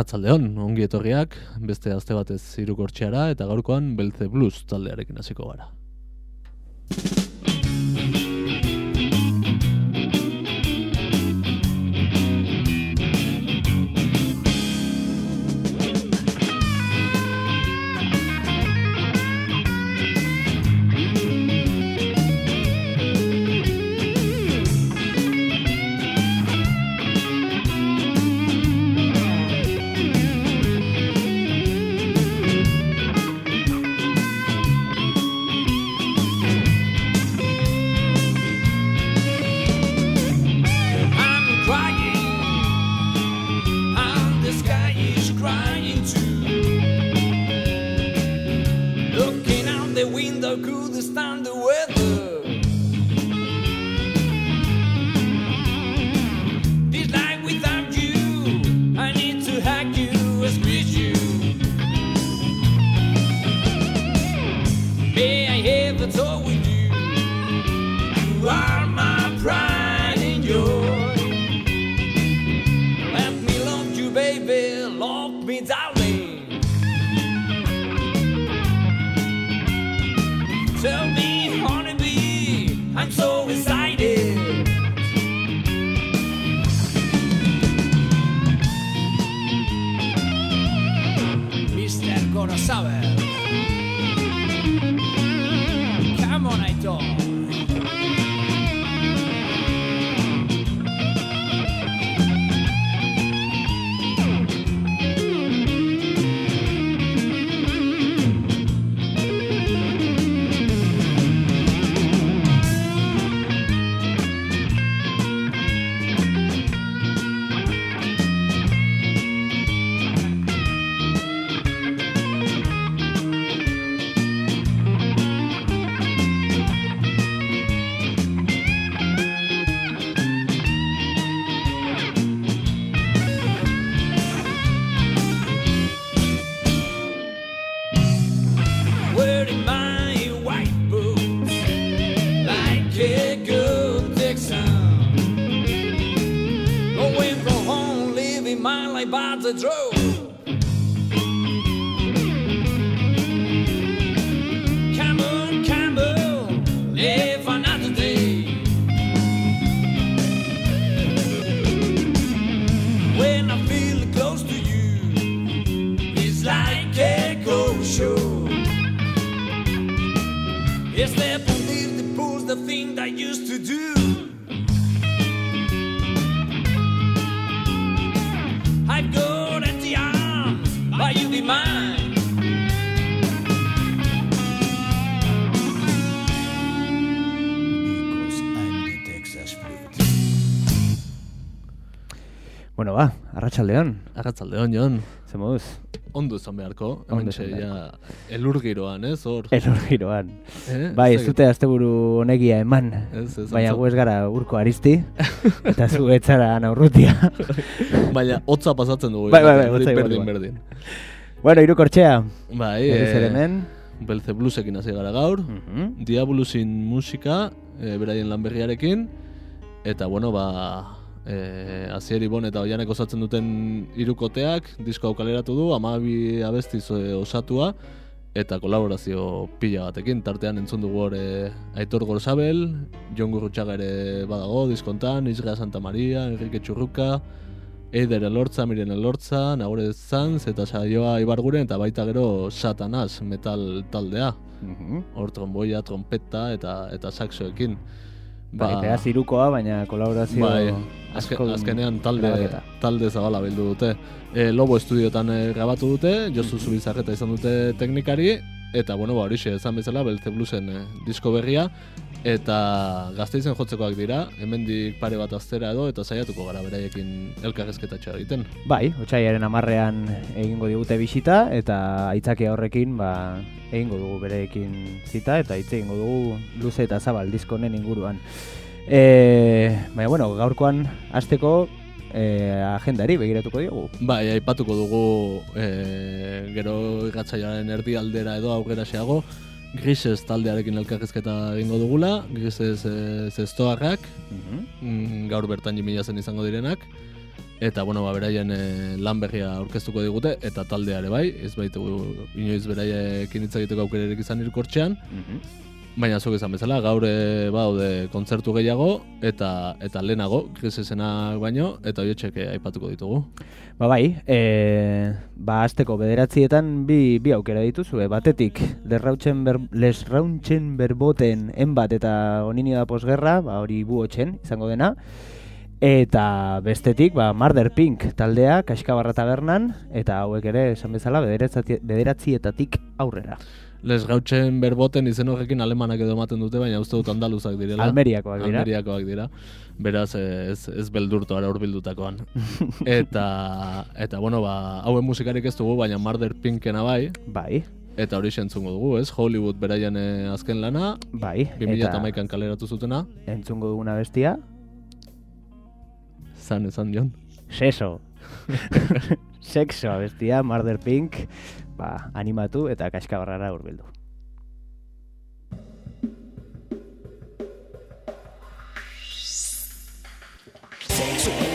Arratzaldeon, ongi etorriak, beste azte batez irukortxeara eta gaurkoan Belze Blues taldearekin hasiko gara. Arratsaldeon. Arratzaldeon, Jon, Ze moduz? ondo izan beharko, hemen ja elur giroan, ez, hor? Elor giroan. Eh? Bai, ez dute asteburu honegia eman. Ez, ez, Baina gu ez gara urko aristi. eta zu etzara naurrutia. Baina, hotza pasatzen dugu. Bai, bai, bai, hotza berdin, berdin. bueno, irukortxea. Bai, eh, hemen. Belze Bluesekin hasi gara gaur. Mhm. Diabulusin musika, e, beraien lan berriarekin, eta bueno, ba, e, Azieri Bon eta Oianek osatzen duten irukoteak, disko hau kaleratu du, amabi abestiz e, osatua, eta kolaborazio pila batekin, tartean entzun dugu hor e, Aitor Gorzabel, Jon Gurrutxaga ere badago, diskontan, Isra Santa Maria, Enrique Txurruka, Eider Elortza, Miren Elortza, Nagore Zanz, eta Saioa Ibarguren, eta baita gero Satanaz metal taldea Mhm. hor tromboia, trompeta eta eta saxoekin. Bai, beraz irukoa, baina kolaborazio bai, azke, azkenean talde, grabaketa. talde zabala bildu dute. E, Lobo estudiotan e, grabatu dute, Josu Zubizarreta izan dute teknikari, eta bueno, ba, horixe esan bezala, Belze Bluesen e, disko berria, eta gazteizen jotzekoak dira, hemendik pare bat aztera edo, eta saiatuko gara beraiekin elkarrezketatxoa egiten. Bai, otxaiaren amarrean egingo digute bisita, eta aitzakia horrekin, ba, egingo dugu bereekin zita, eta hitz egingo dugu luze eta zabal disko honen inguruan. E, baina, bueno, gaurkoan hasteko e, agendari begiratuko diogu. Bai, aipatuko dugu e, gero irratsaioaren erdi aldera edo aurrera xeago, Grises taldearekin elkarrizketa egingo dugula, Grises e, zestoarrak, mm, gaur bertan jimila zen izango direnak, Eta, bueno, ba, beraien e, lan berria aurkeztuko digute, eta taldea ere bai, ez baitugu inoiz beraiekin hitz egiteko aukererik izan irkortxean, baina zuk izan bezala, gaur e, baude kontzertu gehiago, eta eta lehenago, krisisenak baino, eta horietxek eh, aipatuko ditugu. Ba bai, e, ba azteko bederatzietan bi, bi aukera dituzue. Batetik, lesrautzen, ber, lesrautzen berboten enbat eta onini da posgerra, ba hori buotxen izango dena. Eta bestetik, ba, Marder Pink taldea, Kaskabarra tabernan, eta hauek ere, esan bezala, bederatzietatik aurrera. Les gautzen berboten izen horrekin alemanak edo ematen dute, baina uste dut andaluzak direla. Almeriakoak dira. Almeriakoak dira. Beraz, eh, ez, ez beldurtu ara urbildutakoan. eta, eta, bueno, ba, hauen musikarik ez dugu, baina Marder Pinkena bai, Bai, eta hori entzungo dugu, ez? Hollywood beraien eh, azken lana, bai. 2008an kaleratu zutena, entzungo duguna bestia, zan esan jon. seso. Sexo bestia, Marder Pink, ba, animatu eta Kaskabarrara hurbildu. Sexo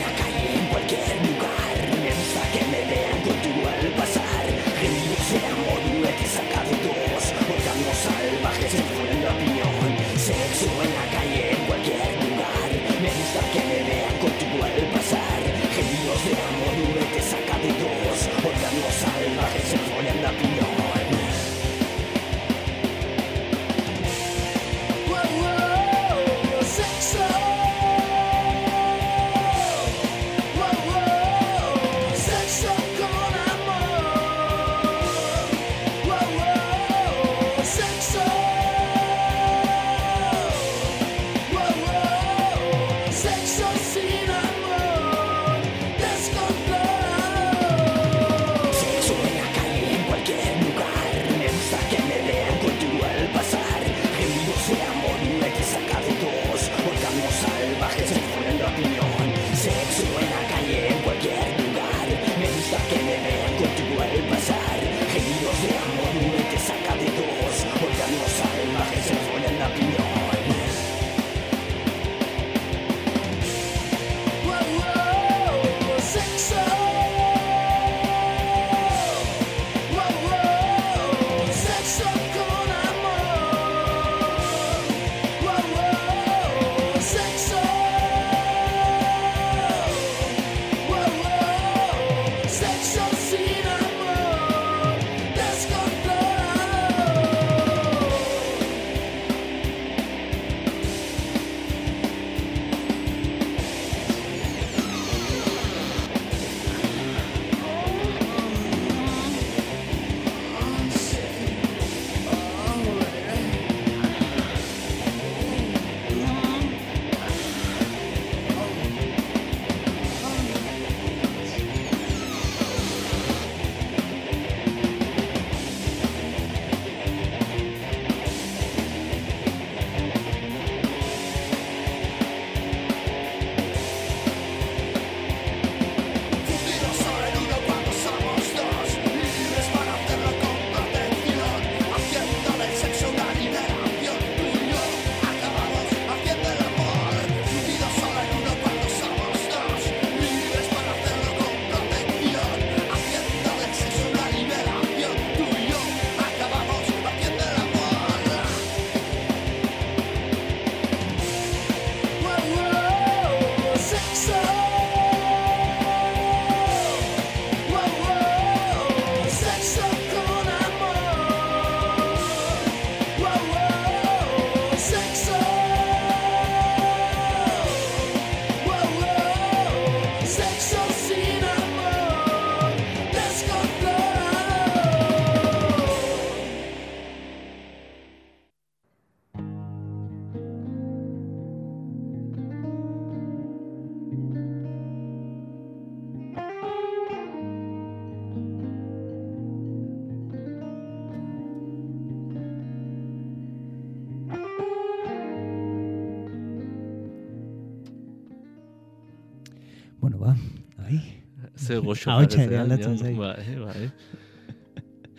Ze goxo zen, aldatzen zait. Bai, bai.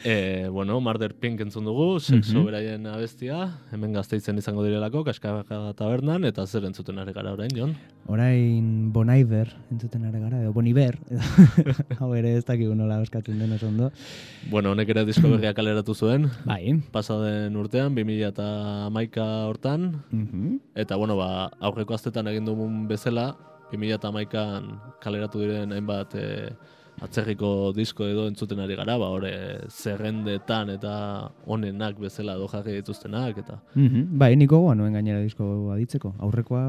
E, bueno, Murder Pink entzun dugu, sexo Mhm. beraien abestia, hemen gazteitzen izango direlako, kaskabaka tabernan, eta zer entzuten ari gara orain, Jon? Orain Bon entzuten ari gara, edo Bon Iver, hau ere ez dakigu nola eskatzen den ondo. Bueno, honek ere disko berria kaleratu zuen, Bai. pasaden urtean, 2000 eta amaika hortan, Mhm. eta bueno, ba, aurreko astetan egin dugun bezala, 2000 eta amaikan kaleratu diren hainbat e, atzerriko disko edo entzuten ari gara, ba, hore zerrendetan eta onenak bezala do jarri dituztenak, eta Mhm. Bai, niko goa nuen gainera disko aditzeko. Aurrekoa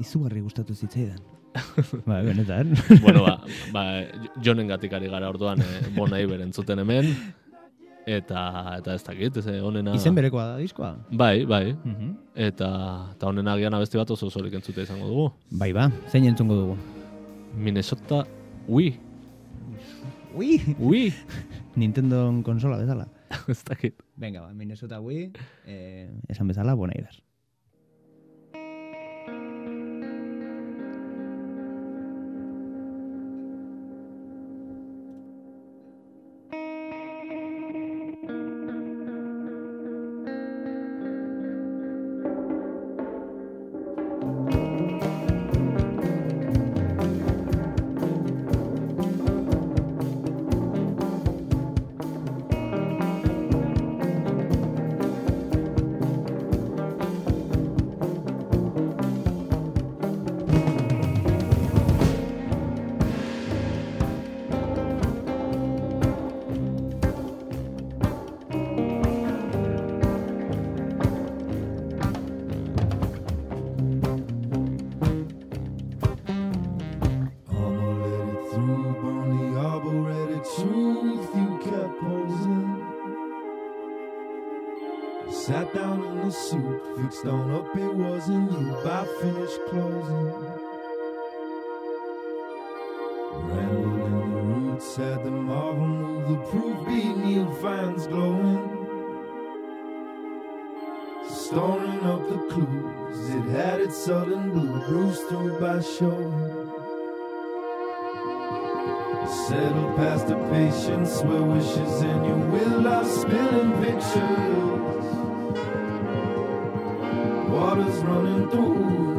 izugarri gustatu zitzaidan. bai, benetan. bueno, ba, ba, jonen gatik ari gara orduan e, Bon Iver entzuten hemen, eta eta ez dakit, ez, eh, onena... Izen berekoa da diskoa. Bai, bai, Mhm. eta, eta onena agian abesti bat oso osorik entzute izango dugu. Bai ba, zein entzungo dugu? Minnesota, ui, Ui! ui, Nintendo konsola bezala. ez dakit. Venga, ba, Minnesota Wii, eh, esan bezala, Bon Iver. Up, it wasn't you by finished closing. Rambled in the roots, had the marvel move, the proof beat Neil fans glowing. Storing up the clues, it had its sudden blue, bruised through by showing. Settle past the patience where wishes and your will are spilling pictures. Water's running through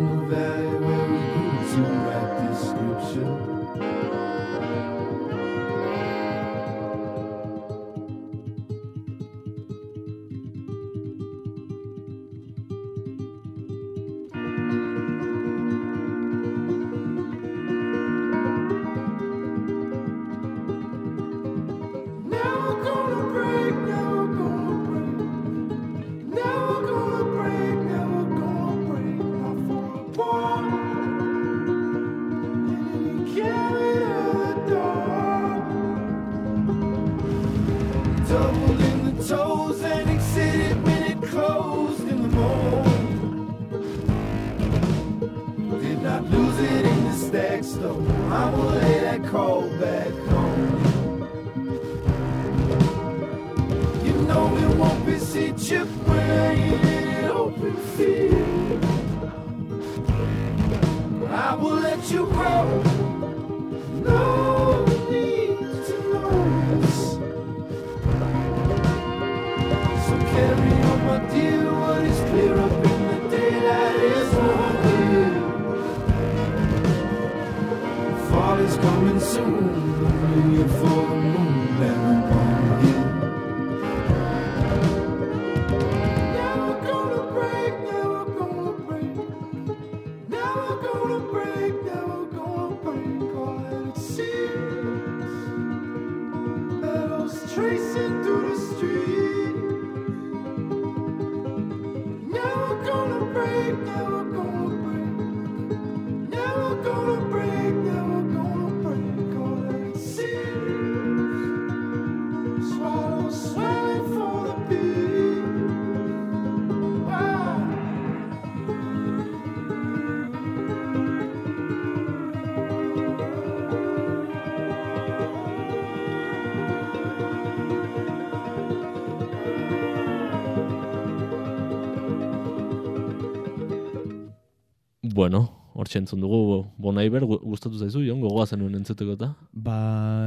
Entzun dugu Bon Iver, gu- gustatu zaizu, Jon, gogoa zenuen entzuteko eta? Ba,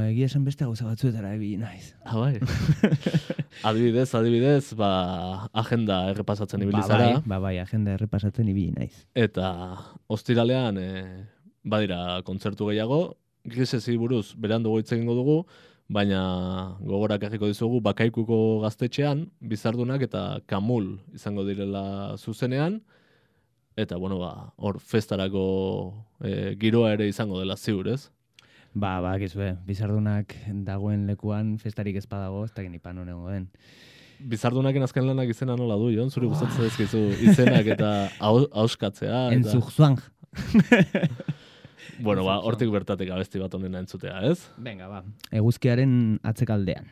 egia esan beste gauza batzuetara ebili naiz. Ah, bai. adibidez, adibidez, ba, agenda errepasatzen ibili ba, bai, ba, bai, agenda errepasatzen ibili naiz. Eta ostiralean, e, badira kontzertu gehiago, grisesi buruz beran dugu hitz egingo dugu, baina gogorak ekarriko dizugu bakaikuko gaztetxean, bizardunak eta kamul izango direla zuzenean, eta bueno, ba, hor festarako e, giroa ere izango dela ziur, ez? Ba, ba, gizue, bizardunak dagoen lekuan festarik ez badago, ez dakit nipan honengo den. Bizardunaken azken lanak izena nola du, Jon? Zuri gustatzen dizkizu izenak eta hau- hauskatzea. Eta... Entzuk zuan. Bueno, ba, hortik bertatik abesti bat onena entzutea, ez? Venga, ba. Eguzkiaren atzekaldean.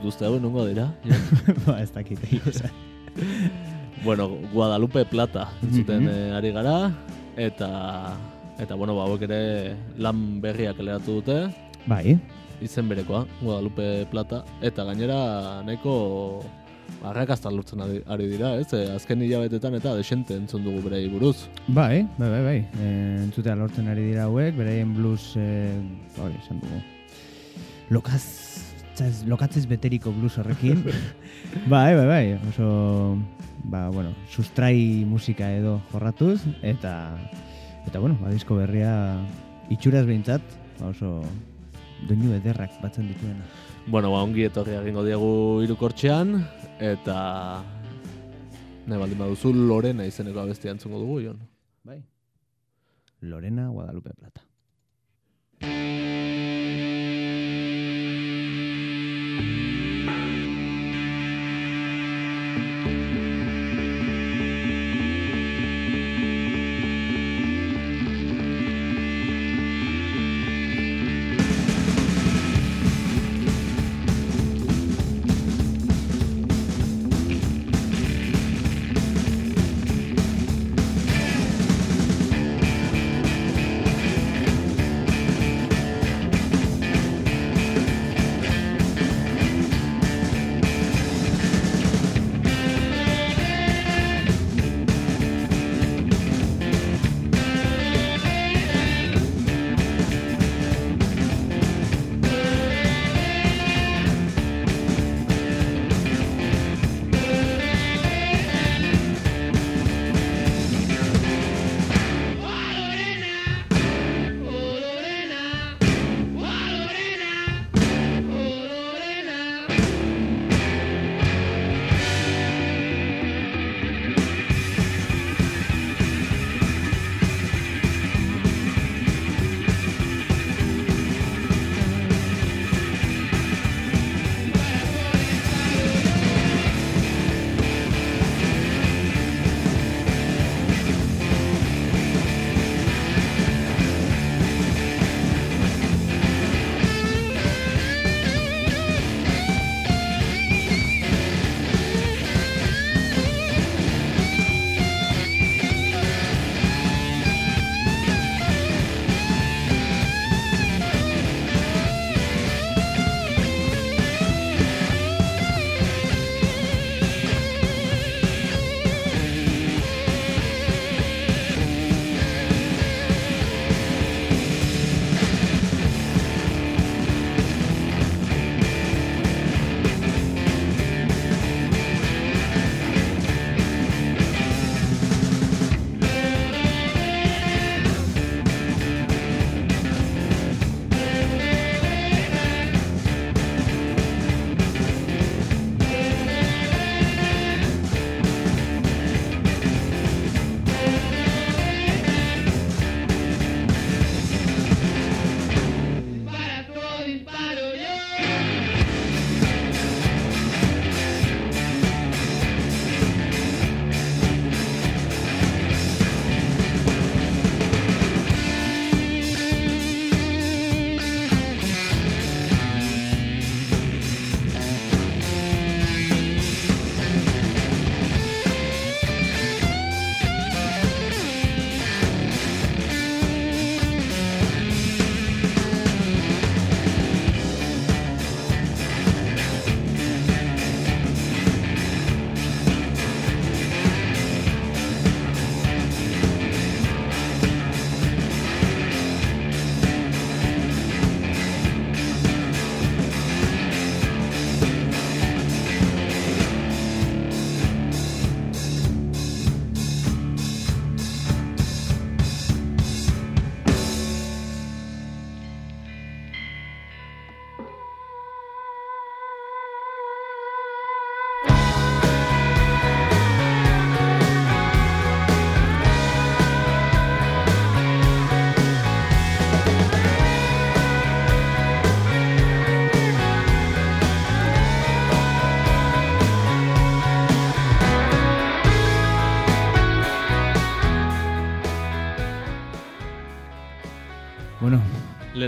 Dut uste hau nongo dira. ba, ez dakit egia bueno, Guadalupe Plata entzuten Mhm. eh, ari gara eta eta bueno, ba hauek ere lan berriak eleratu dute, Bai, izen berekoa, Guadalupe Plata eta gainera nahiko arrakasta lortzen ari, dira, ez? Eh, azken hilabetetan eta desente entzun dugu berei buruz. bai, bai, bai, bai. E, entzutea lortzen ari dira hauek, beraien blues, e, hori, esan dugu. Lokaz, txaz, lokatzez beteriko blues horrekin. bai, bai, bai, oso, ba, bueno, sustrai musika edo jorratuz, eta, eta bueno, ba, disko berria itxuraz behintzat, ba, oso doinu ederrak batzen dituena. Bueno, ba, ongi etorri egingo diegu irukortxean eta ne baldin baduzu Lorena izeneko abestia entzungo dugu, Jon. Bai. Lorena Guadalupe Plata.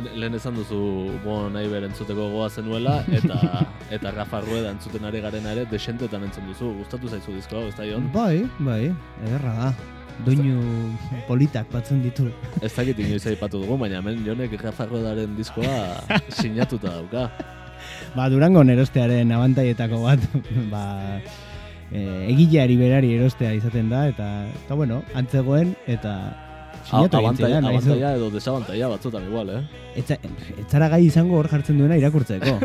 Lehen, lehen esan duzu Bon Iver entzuteko goa zenuela, eta eta Rafa Rueda entzuten ari garena ere desentetan entzun duzu. Gustatu zaizu disko hau, ez da Jon? bai, bai, ederra da. Doinu politak batzen ditu. Ez dakit inoiz aipatu dugu, baina hemen Jonek Rafa Ruedaren diskoa sinatuta dauka. Ba, Durango erostearen abantaietako bat, ba, e, egileari berari erostea izaten da, eta, eta bueno, antzegoen, eta sinatu abantaia, nahizu. abantaia edo desabantaia batzutan igual, eh? Etza, etzara gai izango hor jartzen duena irakurtzeko.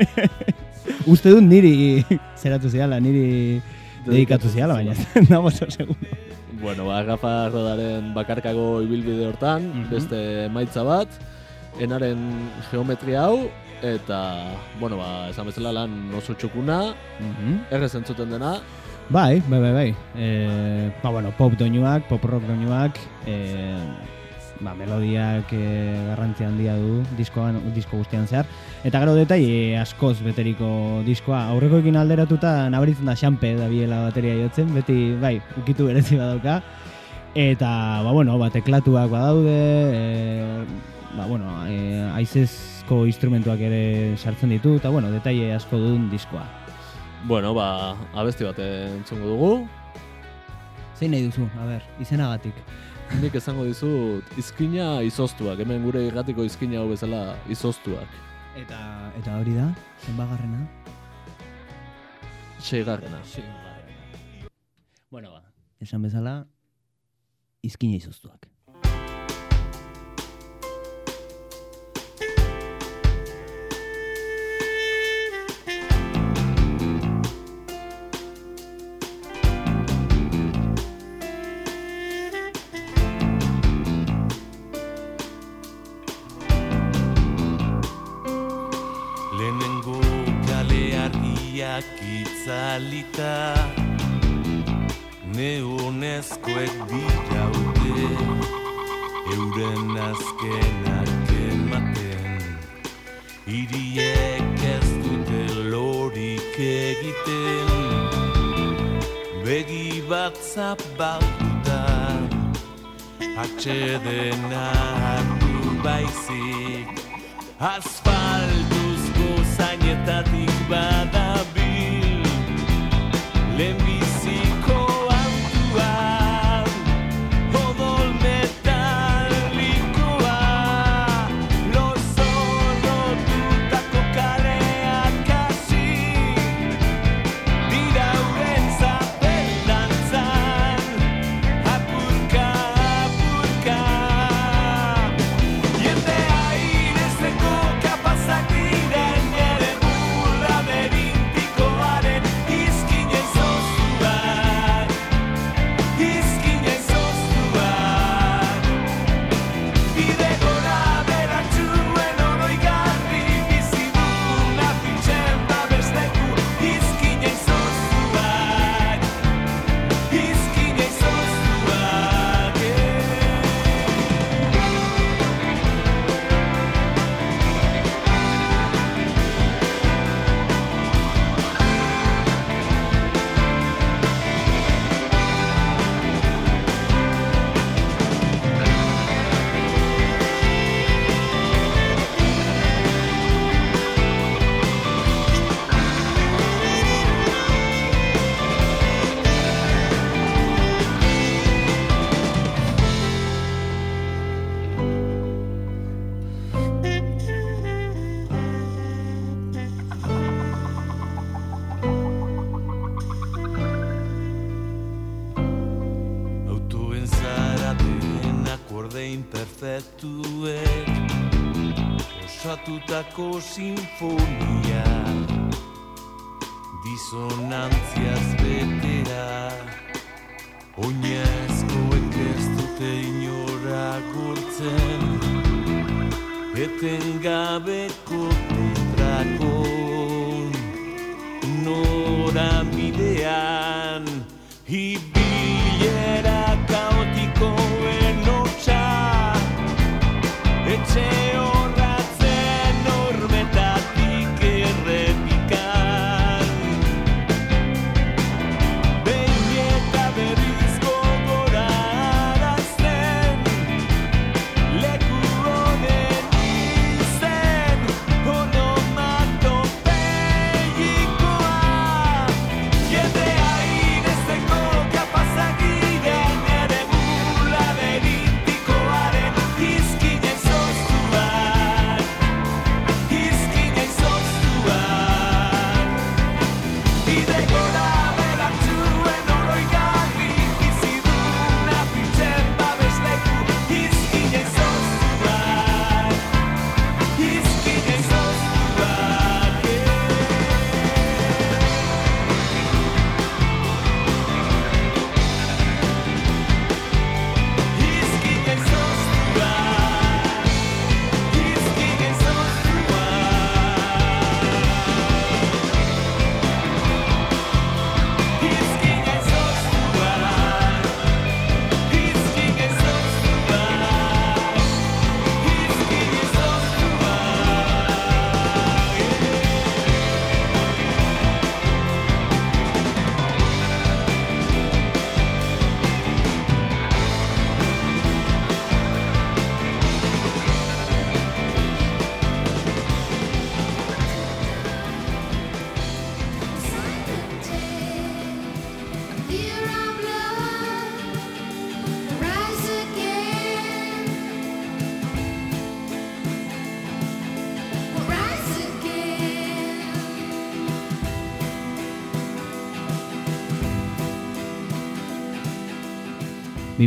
Uste dut niri zeratu ziala, niri dedikatu ziala, baina nago oso seguro. Bueno, ba, Rafa Rodaren bakarkako ibilbide hortan, Mhm. beste emaitza bat, enaren geometria hau, eta, bueno, ba, esan bezala lan oso txukuna, errez entzuten dena, Bai, bai, bai, bai. E, ba, bueno, pop doinuak, pop rock doinuak, e, ba, melodiak e, garrantzia handia du diskoan, disko guztian zehar. Eta gero detaile askoz beteriko diskoa. Aurrekoekin alderatuta nabaritzen da xampe da biela bateria jotzen, beti, bai, ukitu berezi badauka. Eta, ba, bueno, ba, teklatuak badaude, e, ba, bueno, e, aizezko instrumentuak ere sartzen ditu, eta, bueno, detaile asko duen diskoa. Bueno, ba, abesti bat entzungo dugu, Zein nahi duzu, a ber, izenagatik. nik esango dizut izkina izoztuak, hemen gure irratiko izkina hau bezala izoztuak. Eta, eta hori da, zenbagarrena? Seigarrena. Bueno, ba. Esan bezala, izkina izoztuak. Atxedena hartu baizik zodiaco sinfónico.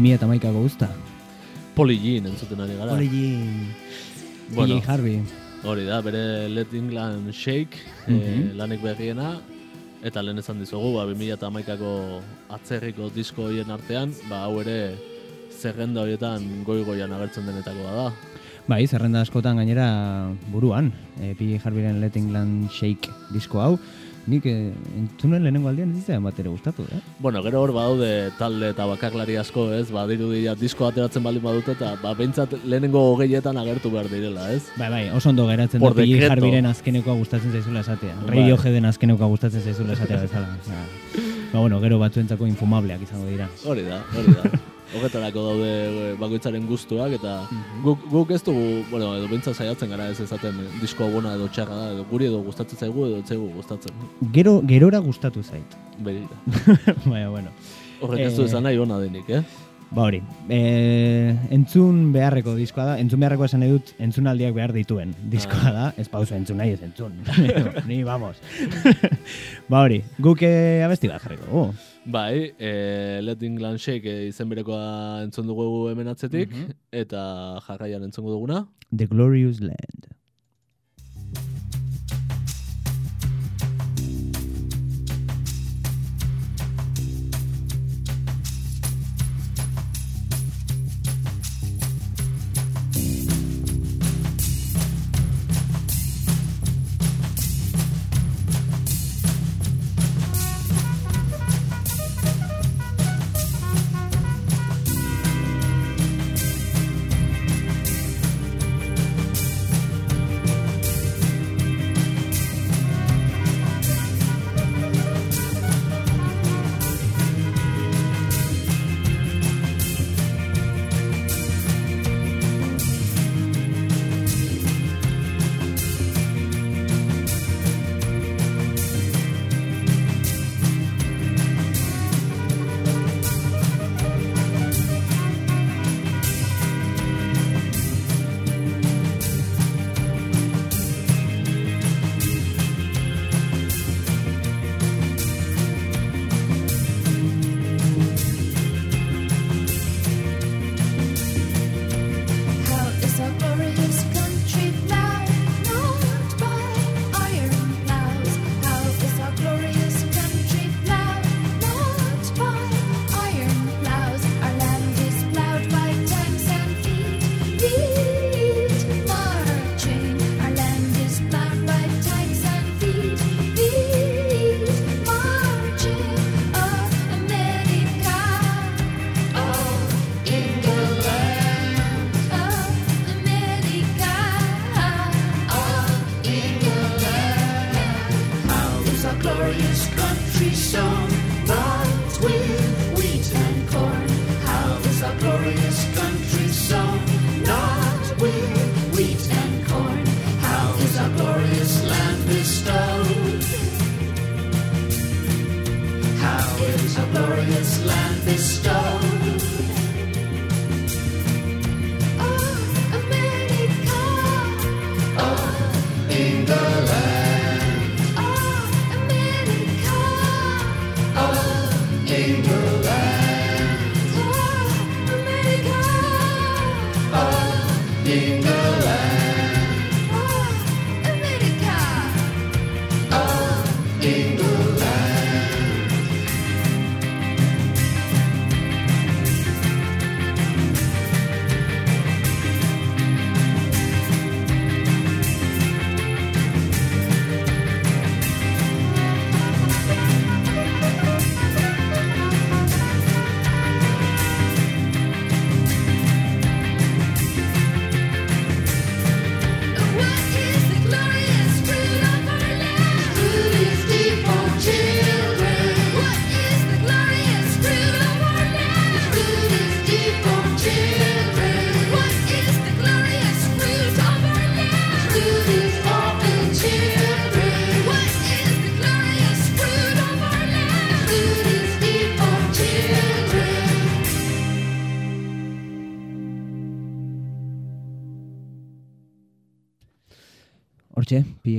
2008ko guzta. Poli Jean entzuten ari gara. Origi, Bueno. PJ Harvey. Hori da, bere Let England Shake, Mhm. eh, lanik berriena, eta lehen esan dizugu, ba, 2008ko atzerriko disko horien artean, ba, hau ere zerrenda horietan goi-goian agertzen denetakoa da. Bai, zerrenda askotan gainera buruan, e, PJ Harveyren Let England Shake disko hau. Nik e, entzunen lehenengo aldean ez zitzaidan bat ere gustatu, eh? Bueno, gero hor badaude talde eta bakarlari asko, ez? Ba, dirudi ja, disko ateratzen baldin badute, eta ba, behintzat lehenengo hogeietan agertu behar direla, ez? Bai, bai, oso ondo geratzen Por da decreto. Harveyren azkenekoa gustatzen zaizula esatea. Bai. Radioheaden azkenekoa gustatzen zaizula esatea bezala. Ba, bueno, gero batzuentzako infumableak izango dira. Hori da, hori da. Horretarako daude eh, bakoitzaren gustuak eta guk, guk ez dugu, bueno, edo behintzat saiatzen gara ez esaten eh, disko bona edo txarra da, edo guri edo gustatzen zaigu edo zaigu gustatzen. Gero, gerora gustatu zait. Begira. Baina, bueno. Horrek ez du Eh, esan nahi ona denik, eh? Ba hori, e, entzun beharreko diskoa da, entzun beharreko esan nahi dut entzunaldiak behar dituen diskoa da, ez pausa entzun nahi ez entzun. Ni, vamos. ba hori, guk abesti bat jarriko dugu. Bai, e, Let England Shake eh, izen berekoa entzun dugu hemen atzetik, eta jarraian entzungo duguna. The Glorious Land.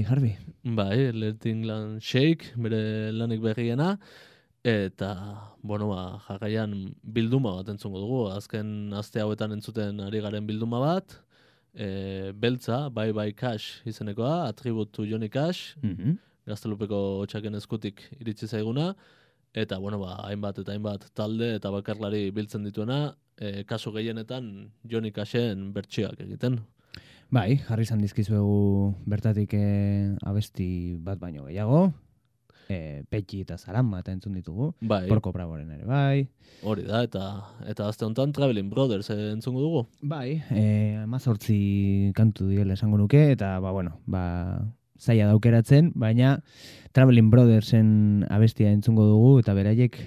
Harvey. Bai, Let England Shake, bere lanik berriena. Eta, bueno, ba, jarraian bilduma bat entzungo dugu. Azken aste hauetan entzuten ari garen bilduma bat. E, beltza, Bye Bye Cash izenekoa, Attribute to Johnny Cash, Mhm. gaztelupeko hotxaken eskutik iritsi zaiguna. Eta, bueno, ba, hainbat eta hainbat talde eta bakarlari biltzen dituena, e, kasu gehienetan Johnny Cashen bertsioak egiten. Bai, jarri izan dizkizuegu bertatik eh, abesti bat baino gehiago. Eh, Petxi eta Zarama eta entzun ditugu. Bai, Porko Braboren ere, bai. hori da, eta eta azte honetan Traveling Brothers eh, entzungo dugu. Bai, eh, amazortzi kantu direla esango nuke, eta, ba, bueno, ba, zaila daukeratzen, baina Traveling Brothersen abestia entzungo dugu, eta beraiek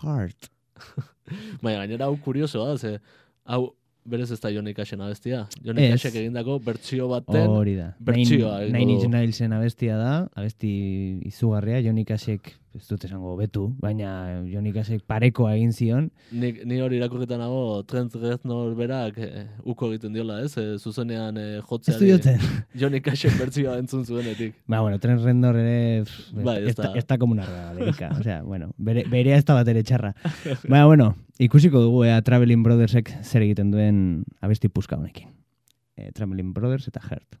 Heart. Baina gainera hau kuriosoa, ze hau berez ez da Johnny Cashen abestia. Johnny Ez. Egindako bertsio baten Hori da. bertsioa Nine, egingo Nine du. Inch Nailsen abestia da, abesti izugarria, Johnny Cashek, ez dut esango betu, baina Johnny Cashek parekoa egin zion, Ni, ni hori irakurritan nago Trent Reznor berak eh, uko egiten diola, ez? Eh, zuzenean du jotzeari. Johnny Cashen bertsioa entzun zuenetik. Ba, bueno, Tren Rendor ere Bai, ez da, ez da como una regaderica. O sea, bueno, bere, berea ez da bat ere txarra. Baina, bueno, ikusiko dugu, ea Traveling Brothersek zer egiten duen abesti puska honekin. E, Traveling Brothers eta Heart.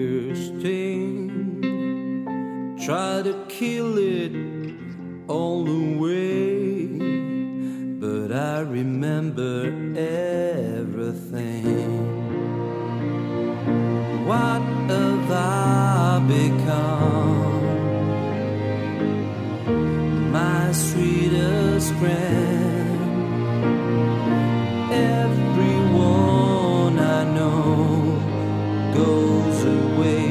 Try to kill it all the way, but I remember everything. What have I become? My sweetest friend. Everyone I know goes away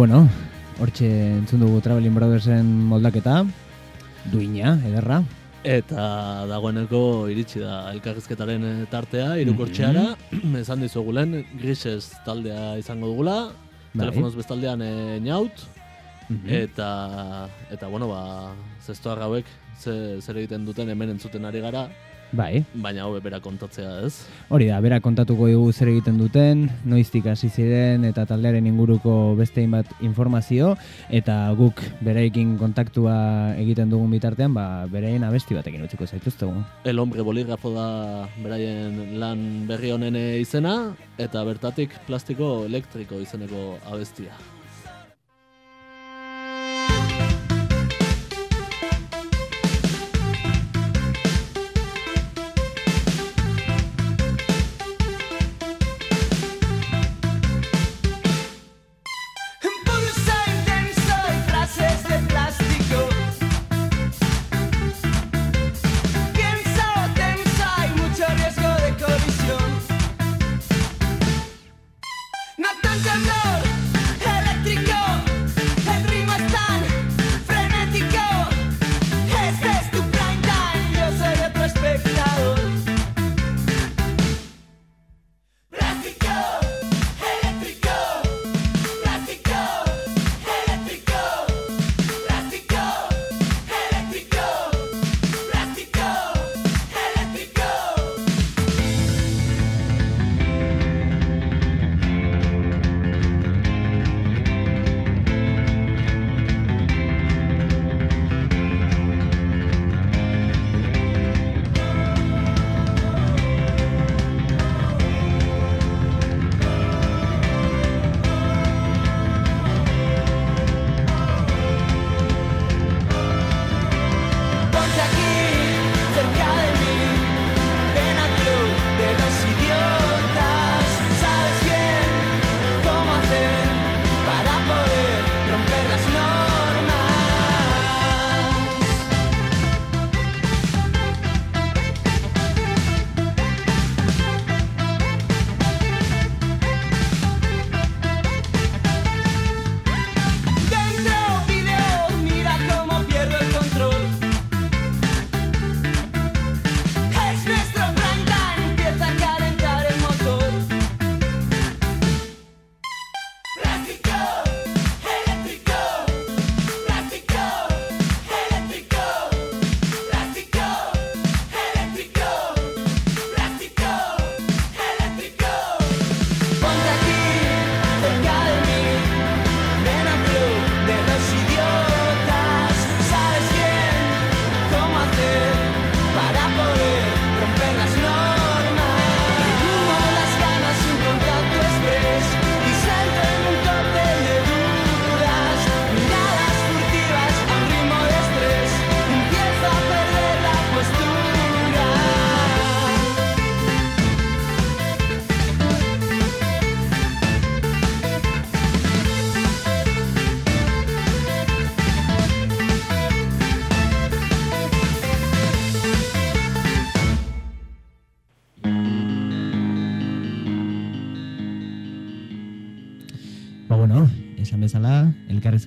bueno, hortxe entzun dugu Traveling Brothersen moldaketa, duina, ederra. Eta dagoeneko iritsi da elkarrizketaren eh, tartea, irukortxeara, esan dizugulen, grises taldea izango dugula, Bai. telefonoz bestaldean e, naut, Mhm. eta, eta bueno, ba, zestoar hauek ze, zer egiten duten hemen entzuten ari gara, Bai, baina hau bera kontatzea ez. hori da, bera kontatuko dugu zer egiten duten, noiztik hasi ziren eta taldearen inguruko beste bat informazio, eta guk bereekin kontaktua egiten dugun bitartean, ba, bereien abesti batekin utziko zaituztegu. El hombre bolígrafo da beraien lan berri honen izena, eta bertatik plastiko elektriko izeneko abestia.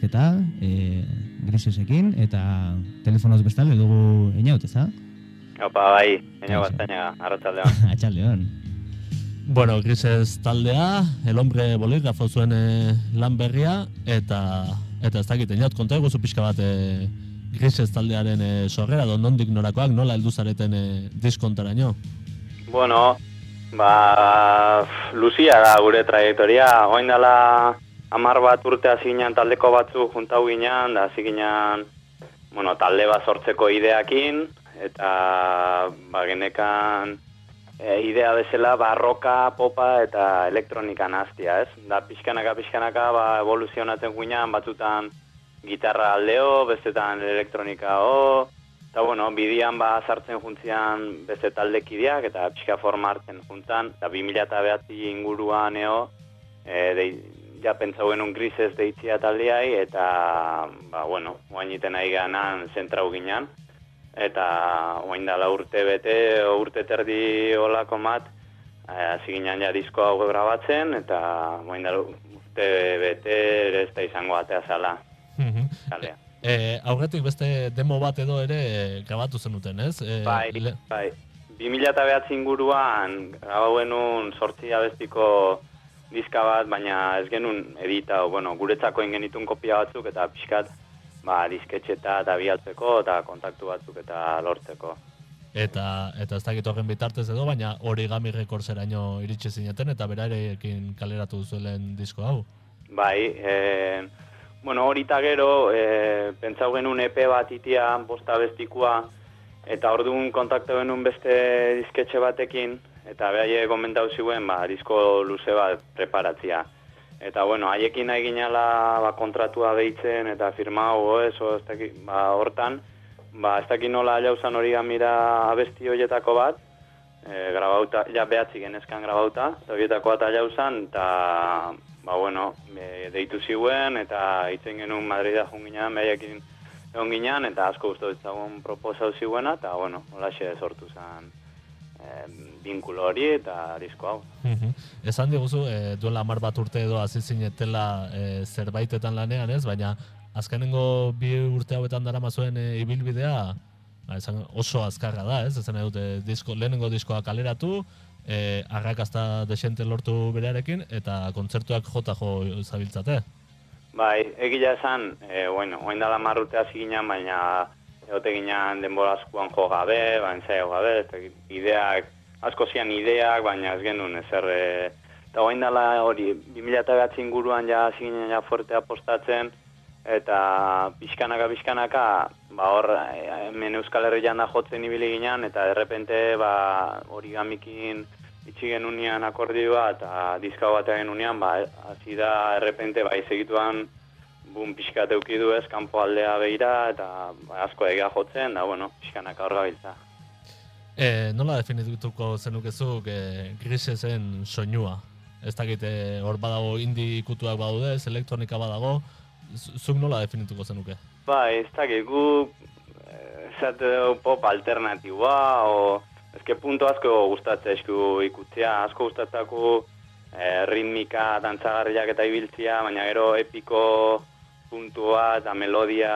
Elkarrizketa, e, grisesekin, eta telefonoz bestalde dugu einaut, eza? Opa, bai, baina Kaixo. gaztaina, arratsaldeon. Atxaldeon. Bueno, grises taldea, el hombre bolígrafo zuen eh, lan berria, eta eta ez dakit, eniot, konta eguzu pixka bat eh, grises taldearen eh, sorrera, don nondik norakoak, nola heldu zareten eh, diskontaraino. Bueno, ba, luzia da gure trajektoria, oain dela amar bat urte hasi ginen taldeko batzu juntau ginen, da hasi ginen, bueno, talde bat sortzeko ideakin, eta ba, genekan e, idea bezala barroka, popa eta elektronika naztia, ez? Da pixkanaka, pixkanaka, ba, evoluzionatzen guinan, batzutan gitarra aldeo, bestetan elektronika o, eta bueno, bidian ba sartzen juntzian beste taldekideak eta pixka forma hartzen juntan, eta 2000 eta behatzi inguruan eo, e, ja pentsau genuen grises deitzia taldeai, eta, ba, bueno, oain iten nahi ganan zentrau ginen, eta oain dala urte bete, urte terdi olako mat, eh, hasi ginen ja disko hau grabatzen, eta oain dala urte bete ere ez da izango atea zala, Mhm. kalea. E, aurretik beste demo bat edo ere grabatu zenuten, ez? E, Bai, le- bai. 2009 inguruan grabau genuen sortzi abestiko diska bat, baina ez genuen edita, bueno, guretzako ingenitun kopia batzuk eta pixkat, ba, disketxeta eta bialtzeko eta kontaktu batzuk eta lortzeko. Eta, eta ez dakit horren bitartez edo, baina origami rekordseraino iritsi zineten eta berarekin kaleratu duzuelen disko hau. Bai, e, bueno, hori eta gero, e, pentsau genuen EP bat itia bosta bestikua, eta orduan kontaktu genuen beste disketxe batekin, eta behaie komentau ziuen, ba, disko luze bat preparatzia. Eta, bueno, haiekin nahi ginala ba, kontratua behitzen eta firmau, ez, o, ez ba, hortan, ba, ez dakit nola jauzan hori gamira abesti horietako bat, e, grabauta, ja behatzi genezkan grabauta, eta horietako bat jauzan, eta, ba, bueno, e, deitu ziuen, eta itzen genuen Madrida jun ginean, behaiekin egon ginean, eta asko guztu ditzagun proposau ziuena, eta, bueno, holaxe sortu zen binkulo hori eta disko hau. Mhm. Esan diguzu, e, duela hamar bat urte edo hasi zinetela e, zerbaitetan lanean, ez? Baina azkenengo bi urte hauetan dara mazuen e, ibilbidea ba, esan, oso azkarra da, ez? Esan nahi dute disko, lehenengo diskoa kaleratu, e, arrakasta desente lortu berearekin, eta kontzertuak jota jo zabiltzate. Bai, egia esan, e, bueno, oain dala marrute hasi ginen, baina egote ginen denbora askuan jo gabe, baina zaio gabe, dakit, ideak, asko zian ideak, baina ez genuen ezer, e, eta oain dala hori, 2009 inguruan ja ginen ja fuerte apostatzen, eta pixkanaka, pixkanaka, ba hor, e, hemen Euskal Herrian da jotzen ibili ginen, eta derrepente, ba, origamikin itxi genunean akordioa eta diska bat egin unean, ba, hasi da errepente bai segituan bun pixkat eukidu ez, kanpo aldea behira, eta asko egia jotzen, da, bueno, pixkanaka hor gabiltza. E, nola definituko zenukezuk e, grisesen soinua? Ez dakite hor badago indie ikutuak badaude, ez elektronika badago, zu- zuk nola definituko zenuke? Ba, ez dakit, gu eh, esate dugu pop alternatiboa, o eske punto asko gustatzen esku ikutzea, asko gustatzako eh, ritmika, dantzagarriak eta ibiltzia, baina gero epiko puntua eta melodia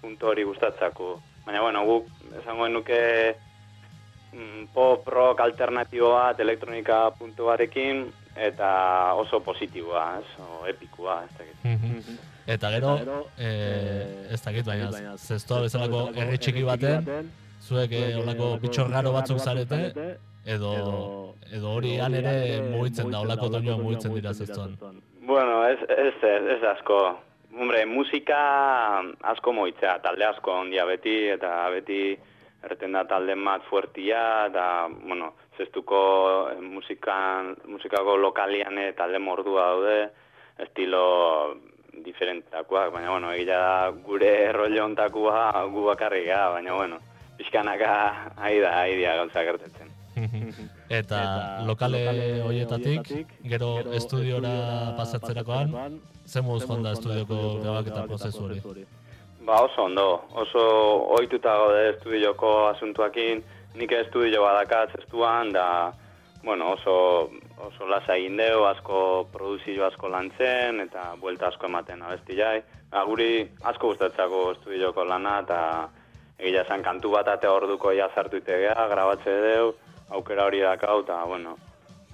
puntu hori gustatzako. Baina, bueno, guk esango nuke mm, pop rock alternatiboa eta elektronika puntu batekin, eta oso positiboa, ez, o epikoa, ez dakit. Mhm. Eta gero, e, ez dakit, baina zestoa bezalako herri txiki baten, zuek eh, olako bitxor raro batzuk zarete, edo, edo hori han ere mugitzen da, olako doinua mugitzen dira zestoan. Bueno, ez, ez, ez, ez asko. Hombre, musika asko moitzea, talde asko ondia beti, eta beti erreten da talde mat fuertia, eta, bueno, zestuko eh, musikan, musikako lokalian eh, talde mordua daude, estilo diferentakoak, baina, bueno, egia da gure rollo ontakoa gu bakarrik ga, baina, bueno, pixkanaka ahi da, ahi dia gertetzen. Eta lokale hoietatik, gero estudiora pasatzerakoan, ze moduz joan da estudioko grabaketa prozesu hori? Ba oso ondo, oso ohituta gaude estudioko asuntuakin, nik estudio badakat zestuan, da, bueno, oso, oso lasa egin deu, asko produzio asko lantzen, eta buelta asko ematen abesti jai. Ba, guri asko gustatzako estudioko lana, eta egia esan kantu bat ate orduko ja sartu itegea, grabatze deu, aukera hori dakau, eta, bueno,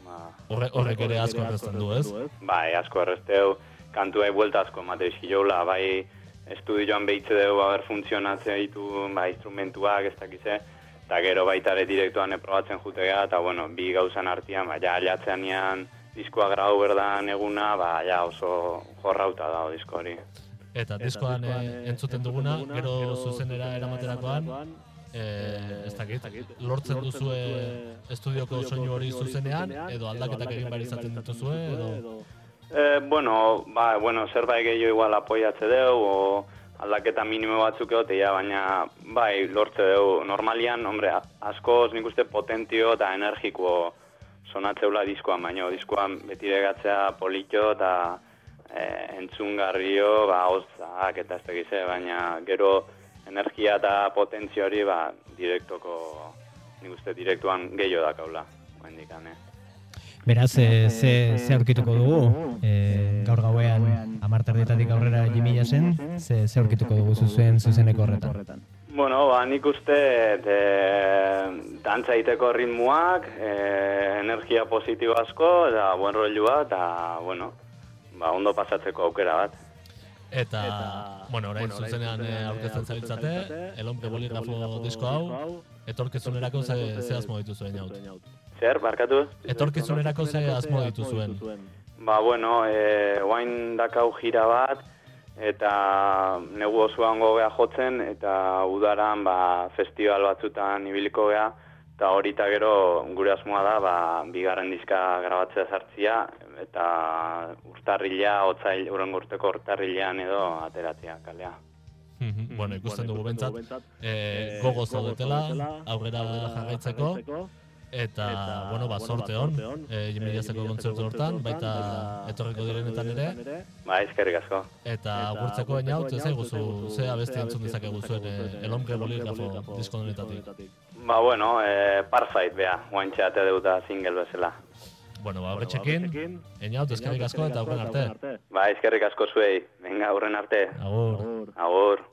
ba, Horre, horrek ere asko errezten du, ez? bai, asko erresteu, kantuai buelta asko emate eskilola, bai, estudioan behitze dugu haber funtzionatzea ditu, bai, instrumentuak, ez dakize, eta gero baita ere direktuan probatzen jutegea, eta bueno, bi gauzan artean, ba, ja, alatzean ian, diskoa grau berdan eguna, ba, ja, oso jorrauta dago disko hori. Eta diskoan eh, entzuten duguna, gero zuzenera eramaterakoan, eh, ez dakit, lortzen duzue estudioko soinu hori zuzenean, edo aldaketak egin behar izaten dituzue, edo... Eh, bueno, ba, bueno, zerbait gehiago igual apoiatze deu, o aldaketa minimo batzuk egotea, baina bai, lortze deu. Normalian, hombre, askoz nik uste potentio eta energiko sonatzeula diskoan, baina diskoan betiregatzea politxo eta eh, entzungarrio, ba, hozak eta ez dakize, baina gero energia eta potentzio hori, ba, direktoko, nik uste direktuan gehiago dakaula, hendikan, eh? Beraz, e, ze, ze aurkituko dugu, e, gaur gauean amarterdietatik aurrera jimila zen, ze, ze aurkituko dugu zuzen zuzeneko horretan. Bueno, ba, nik uste e, dantza egiteko ritmoak, e, energia positibo asko, eta buen rollua, eta, bueno, ba, ondo pasatzeko aukera bat. Eta, bueno, orain zuzenean eh, aurkezten zabiltzate, El Hombre Boligrafo disko hau, etorkizunerako ze, ze asmo dituzuen jaut. Zer, barkatu? Etorkizunerako ze asmo dituzuen. Ba, bueno, e, oain dakau jira bat, eta negu osoan gogea jotzen, eta udaran ba, festival batzutan ibiliko gea, eta hori eta gero gure asmoa da, ba, bigarren diska grabatzea sartzia, eta urtarrila, otzail, urrengo urteko urtarrilean edo ateratzea kalea. Mhm, bueno, ikusten dugu bentsat, eh, gogo zaudetela, aurrera aurrera jarraitzeko, eta, bueno, ba, sorte hon, eh, jimiliazeko kontzertu hortan, baita etorriko direnetan ere, Ba, eskerrik asko. eta agurtzeko eniaut, ez eguzu, ze abesti entzun dezakegu zuen eh, El Hombre Boligrafo disko honetatik. Ba, bueno, e, Parasite, bea, guantxe ate deuta single bezala. Bueno, ba, horretxekin, eniaut, eskerrik asko eta aurren arte. Ba, eskerrik asko zuei. Venga, aurren arte. Agur. Agur.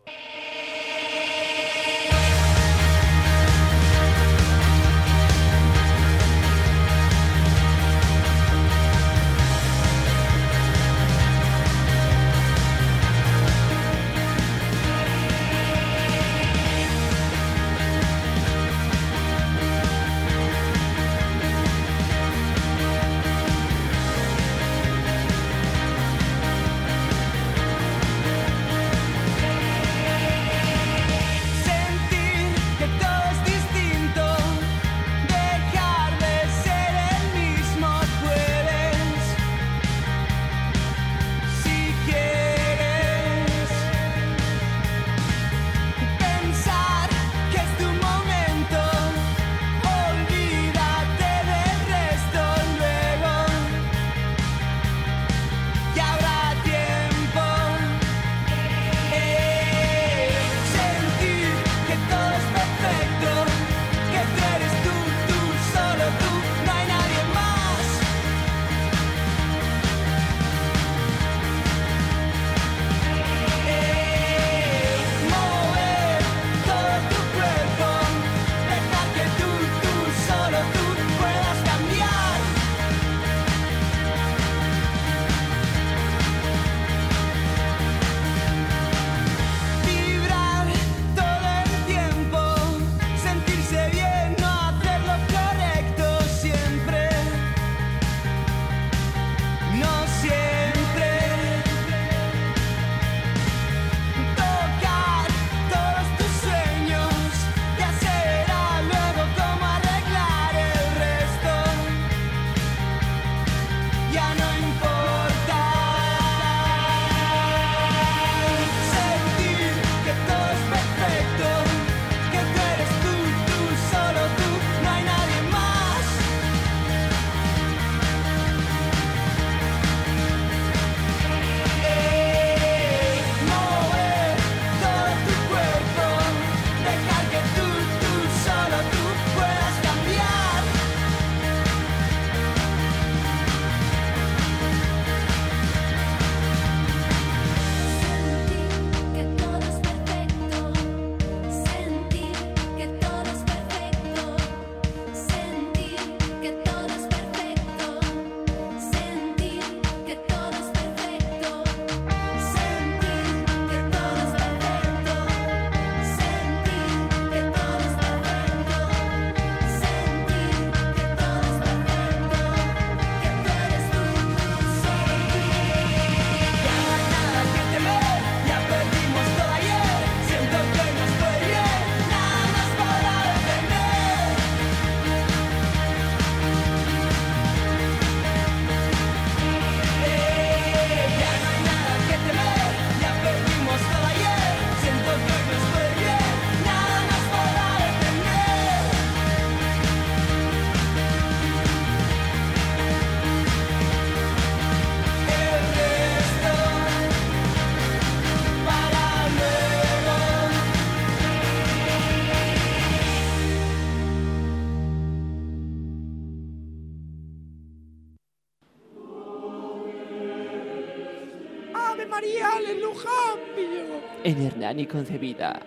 En Hernani concebida.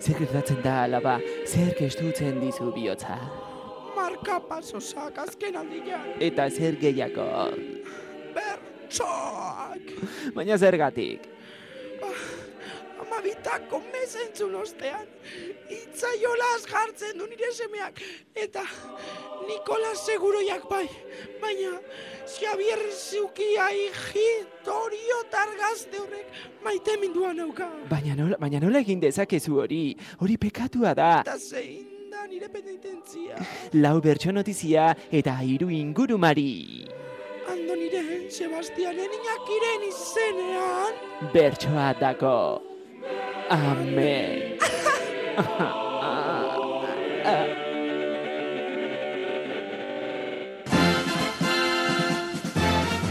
Zer gertatzen da alaba, zer gestutzen dizu bihotza. Marka pasosak azken aldian. Eta zer gehiago. Bertsoak. Baina zergatik. Amabitako mesentzun ostean. Itzaiolas jartzen du nire semeak. Eta Nikolas seguroiak bai. Baina Xavier Zukia hijitorio targazte horrek maite mindua nauka. Baina nola, baina nola egin dezakezu hori? Hori pekatua da. Eta zein da nire penitentzia. Lau bertso notizia eta hiru ingurumari. Ando nire Sebastianen inakiren izenean. Bertsoa dako. Amen.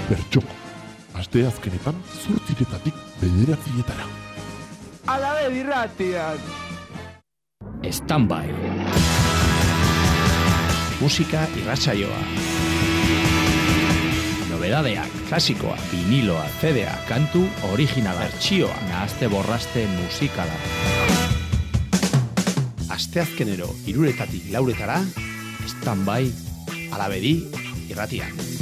Bertxok, aste azkenetan zortziretatik bederatzietara. Alabe dirratian. Standby. Musika irratsaioa. Nobedadeak, klasikoa, viniloa, CD-a, kantu originala, bertsioa, nahazte borraste musikala. Asteazkenero iruretatik lauretara, Standby, alabedi irratian.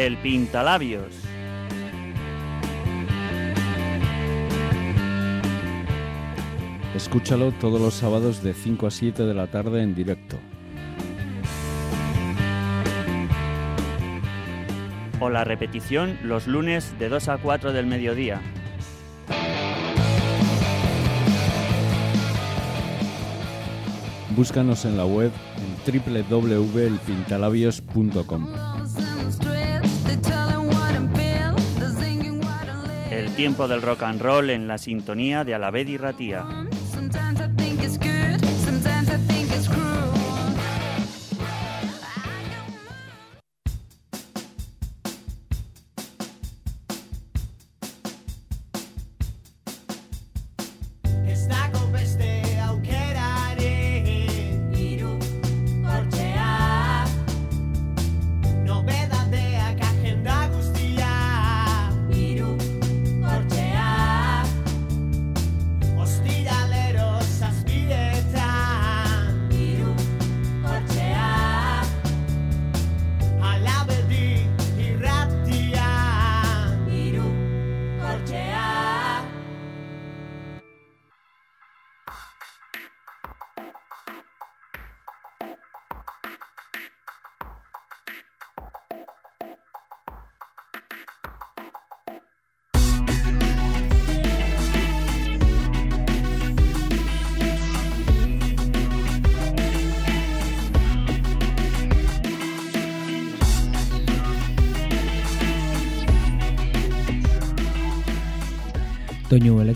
El Pintalabios. Escúchalo todos los sábados de 5 a 7 de la tarde en directo. O la repetición los lunes de 2 a 4 del mediodía. Búscanos en la web en www.elpintalabios.com. tiempo del rock and roll en la sintonía de Alaved y Ratía.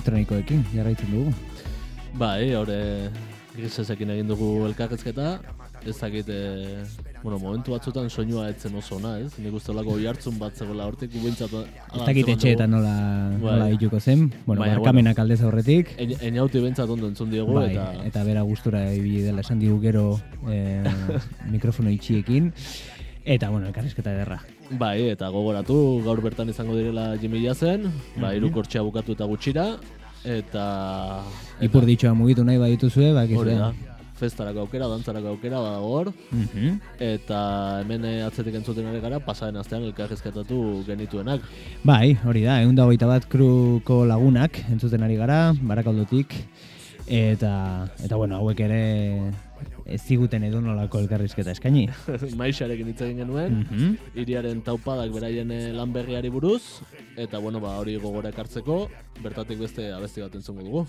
Elektronikoekin jarraitzen dugu. Bai, hore grisesekin egin dugu elkarrezketa, ez dakit, e, bueno, momentu batzutan soinua etzen oso ona, ez? Nik uste lako jartzun bat zegoela hortik, gubintzat... Ez dakit etxeetan nola, nola dituko zen, bueno, barkamenak aldez aurretik. En, enauti bentsat ondo entzun diegu, Bai, eta... eta bera gustura ibili dela esan digu gero eh, mikrofono itxiekin. Eta, bueno, elkarrizketa ederra. Bai, eta gogoratu, gaur bertan izango direla Jimmy Jazen, ba, Mhm. irukortxea bukatu eta gutxira, eta... Ipur ditxoa mugitu nahi badituzue, bakizue. da, festarako aukera, dantzarako aukera, badago hor, Mhm. eta hemen eh, atzetik entzuten ari gara, pasaren astean elkarrizketatu genituenak. Bai, hori da, egun da bat kruko lagunak entzuten ari gara, barakaldotik, eta, eta bueno, hauek ere ez ziguten edonolako elkarrizketa eskaini. Maixarekin hitz egin genuen, Mhm. iriaren taupadak beraien eh, lan berriari buruz, eta bueno, ba, hori gogora ekartzeko, bertatik beste abesti bat entzungo dugu.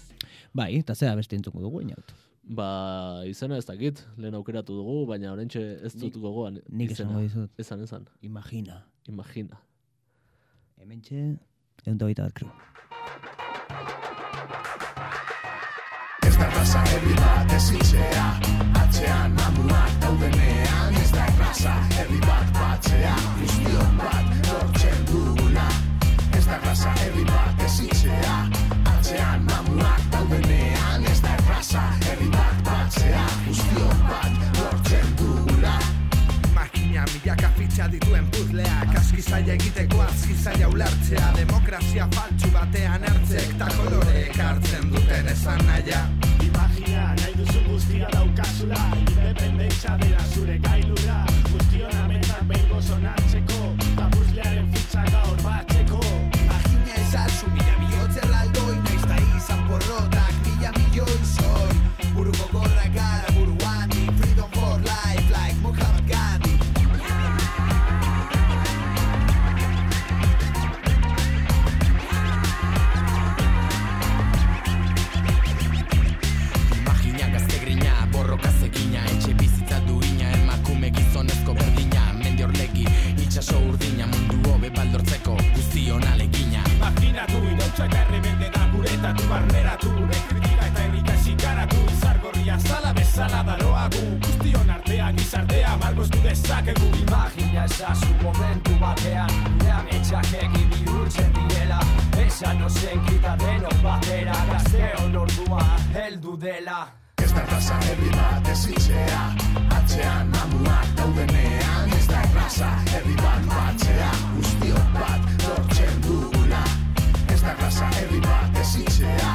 Bai, eta zera beste entzungo dugu, inaut. Ba, izena ez dakit, lehen aukeratu dugu, baina orentxe ez dut gogoan. nik izena. esango dizut. Esan, esan. Imagina. Imagina. Hementxe, egun da bat kru. Ez da erraza herri bat ezitzea etxean mamuak daudenean ez da erraza. Herri bat batzea guztion bat lortzen duguna ez da erraza herri bat ez itxea. Atzean mamuak daudenean ez da erraza. Herri bat batzea guztion bat lortzen duguna Makina milaka fitxa dituen puzleak aski zaila egiteko aski zaila ulertzea. Demokrazia faltsu batean hartzek eta kolorek hartzen duten esan nahiak Imagina, nahi duzu guztia daukazula Independentza dela zure gailura Guztion ametak behingo sonatzeko Ta puzlearen fitxa gaur batzeko guztion alegina Imaginatu irautza eta errebelde da guretatu barneratu Gure kritika eta errikasi garatu Izargorria zala bezala daroagu Guztion artean gizartea margoztu dezakegu Imagina ezazu momentu batean Gurean etxak egi bihurtzen direla Esan ozen kita denok batera Gazteon ordua heldu dela Ez da erraza herri bat ezitzea Atzean mamuak daudenean Ez da erraza herri bat batzea Guztiok bat Ez da erraza herri bat ezitzea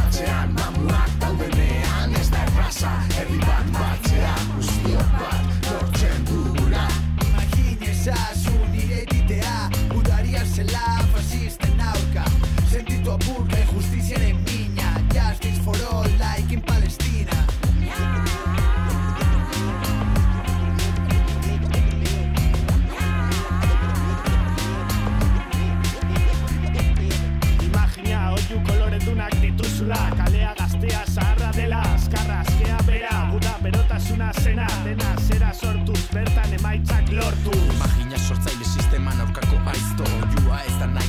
Atzean mamuak daudenean Ez da erraza. Herri bat batzea Guztiok bat lortzen dugula. Imagine ezazu nire ditea Udaria zela koloredunak dituzula Kalea gaztea zaharra dela Azkarra askea bera Guda berotasuna zena Dena zera sortuz bertan emaitzak lortu Imagina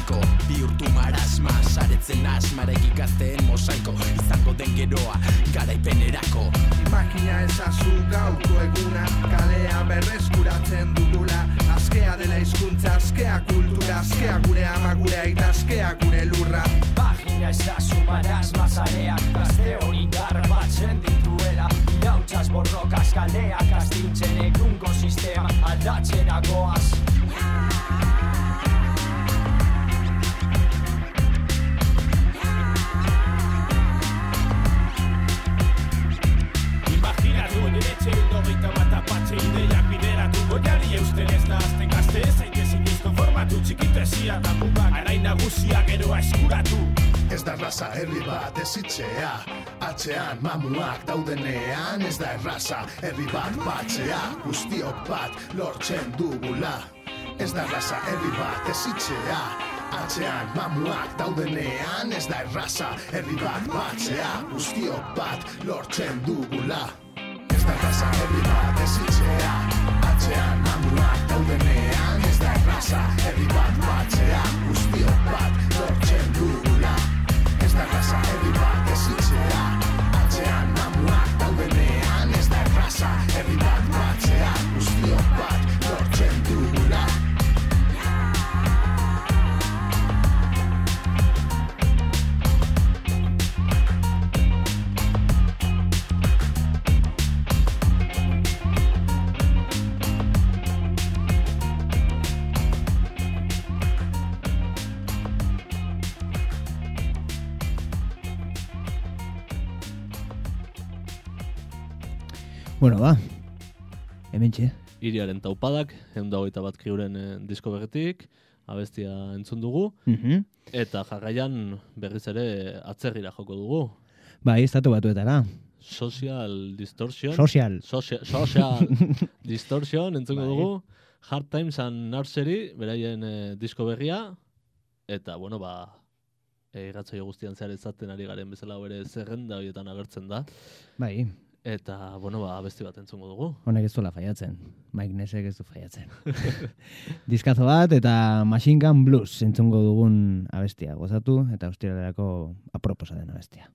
nahiko, bihurtu marasma Saretzen asmaregi gazteen mosaiko. Izango den geroa, garaipenerako. Imagina ezazu gaurko eguna Kalea berreskuratzen dugula. Askea dela hizkuntza, askea kultura Askea gure ama gure aita, askea gure lurra. Imagina ezazu maraz mazareak Gazte hori batzen dituela. Irautzaz borrokaz kaleak astintzen egungo sistema aldatzen agoaz Txein hogeita bat apatxe ideiak bideratu. Goiari eusten ez da azten gazte ez zaitezin konformatu Txikitu ezia da mugak arain nagusia geroa eskuratu. Ez da erraza herri bat ezitzea Atzean mamuak daudenean Ez da erraza. Herri bat batzea Guztiok bat lortzen dugula. Ez da erraza herri bat ezitzea Atzean mamuak daudenean Ez da erraza. Herri bat batzea Guztiok bat lortzen dugula Ez da erraza herri bat ezitzea Atzean mamuak daudenean Bueno, ba, hemen txe. Iriaren taupadak, egun hogeita bat kiuren eh, disko berretik, abestia entzun dugu, Mhm. eta jarraian berriz ere atzerrira joko dugu. Bai, estatu batuetara. Social Distortion. Social. Social, social Distortion entzungo Bai. dugu. Hard Times and Nursery, beraien eh, disko berria. Eta, bueno, ba, e, gatzaio guztian zehar izaten ari garen bezala bere zerrenda horietan agertzen da. Bai, Eta, bueno, ba, abesti bat entzungo dugu. honek ez duela faiatzen. Mike Nesek ez du faiatzen. Diskazo bat eta Machine Gun Blues entzungo dugun abestia. Gozatu eta austiralerako aproposa den abestia.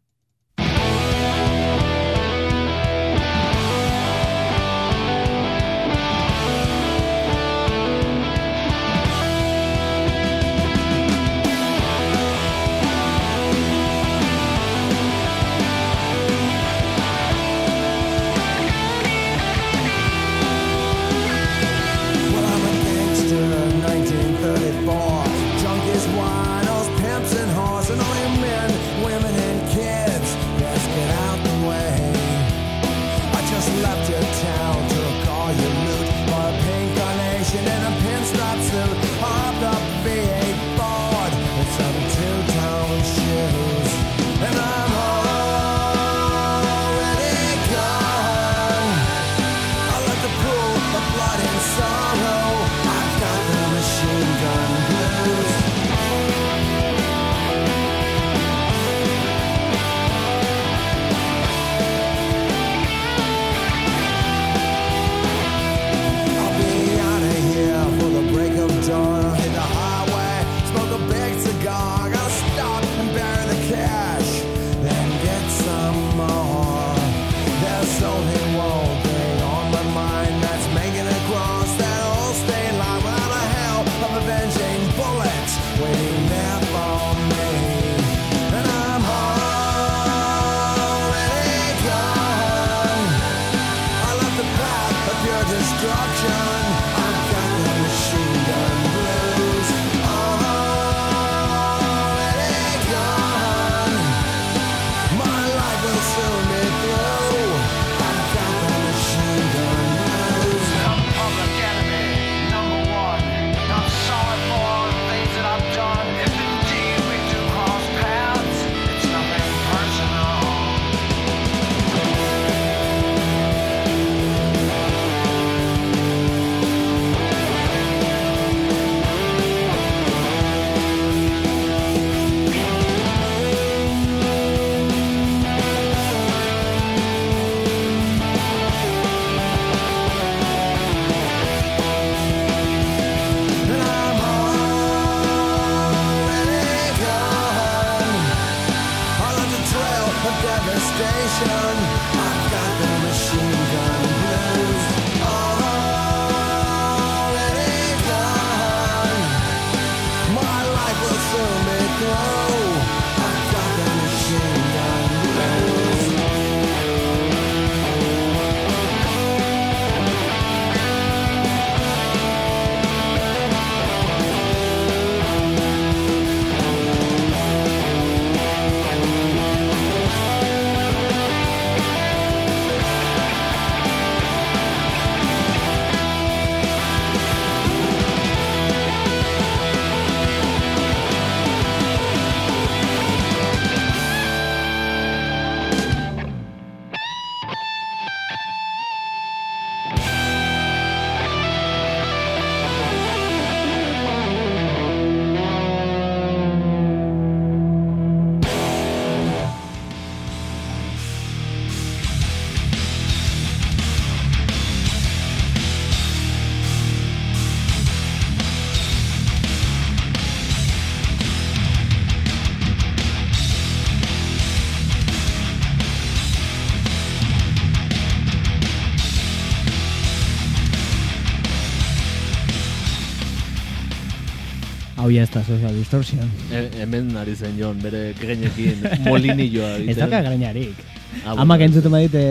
Ez da social distortion. E, hemen ari zen Jon, bere greinekin molinilloa. Ez dauka greinarik. Ah, Amak entzuten badite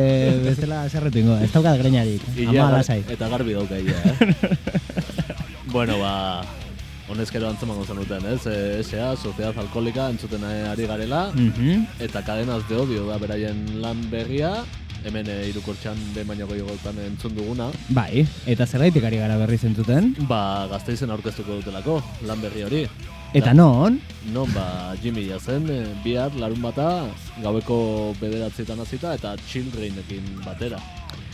bestela zerretu ingo. Ez dauka greinarik. Ama lasai. Eta garbi dauka ia, eh? bueno, ba, honezkero antzemango zenuten, ez? E, SA, Sociedad Alkoholika, entzuten ari garela, Mhm. eta Cadenas de Odio da beraien lan berria, hemen e, irukortxan behin baino gehiagotan entzun duguna. Bai, eta zergaitik ari gara berri zentzuten. Ba, gazteizen aurkeztuko dutelako, lan berri hori. Eta Da- non? Non, ba, Jimmy zen, e, bihar, larun bata, gaueko bederatzietan hasita eta Childrenekin batera.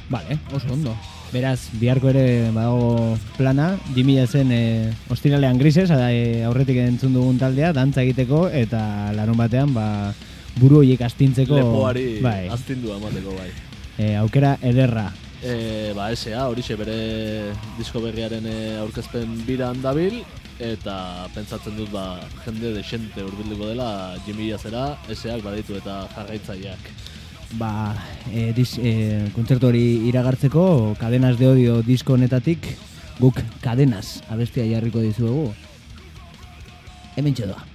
Vale, oso ondo. Beraz, biharko ere badago plana, Jimmy zen e, ostiralean grises, e, aurretik entzun dugun taldea, dantza egiteko, eta larun batean, ba, buru horiek astintzeko... Lepoari bai, aztindua emateko bai. e, aukera ederra. E, ba, SA, horixe bere disko berriaren e, aurkezpen biran dabil, eta pentsatzen dut ba, jende desente urbilduko dela Jimmy Jazera, SA-ak baditu eta jarraitzaileak. Ba, e, dis, e, kontzertu hori iragartzeko, Cadenas de Odio disko honetatik, guk Cadenas abestia jarriko dizuegu. Hemen txedoa.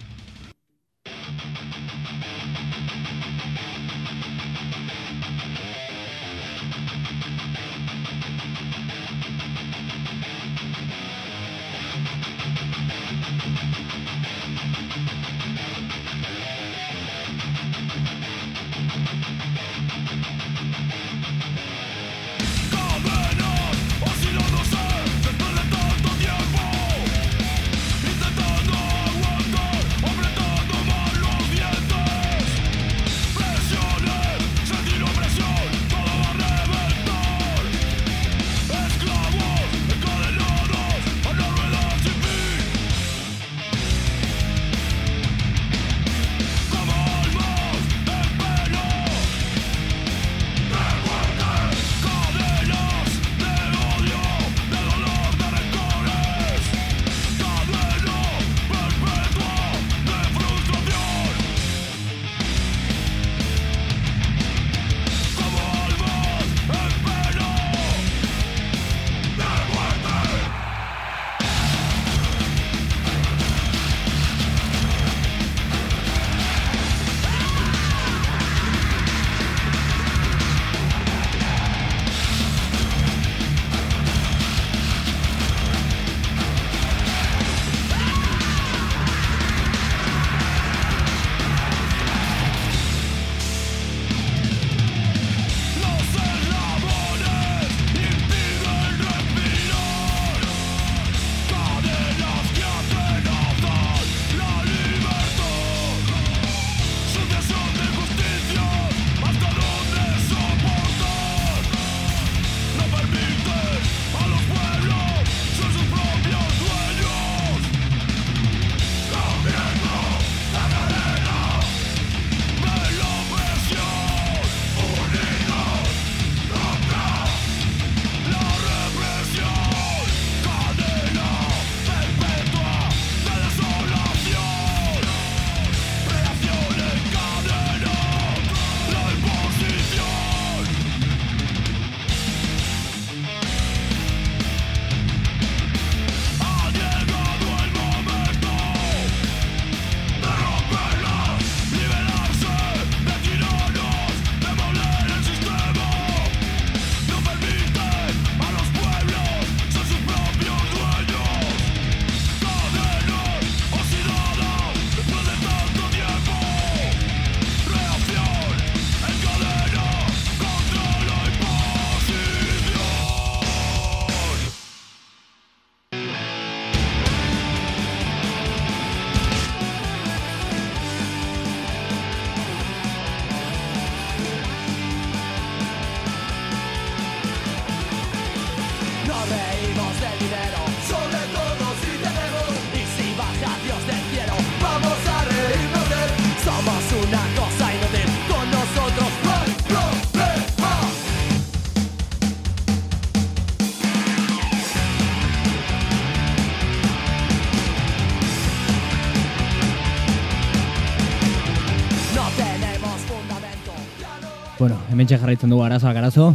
Bueno, hemen jarraitzen dugu arazoak arazo.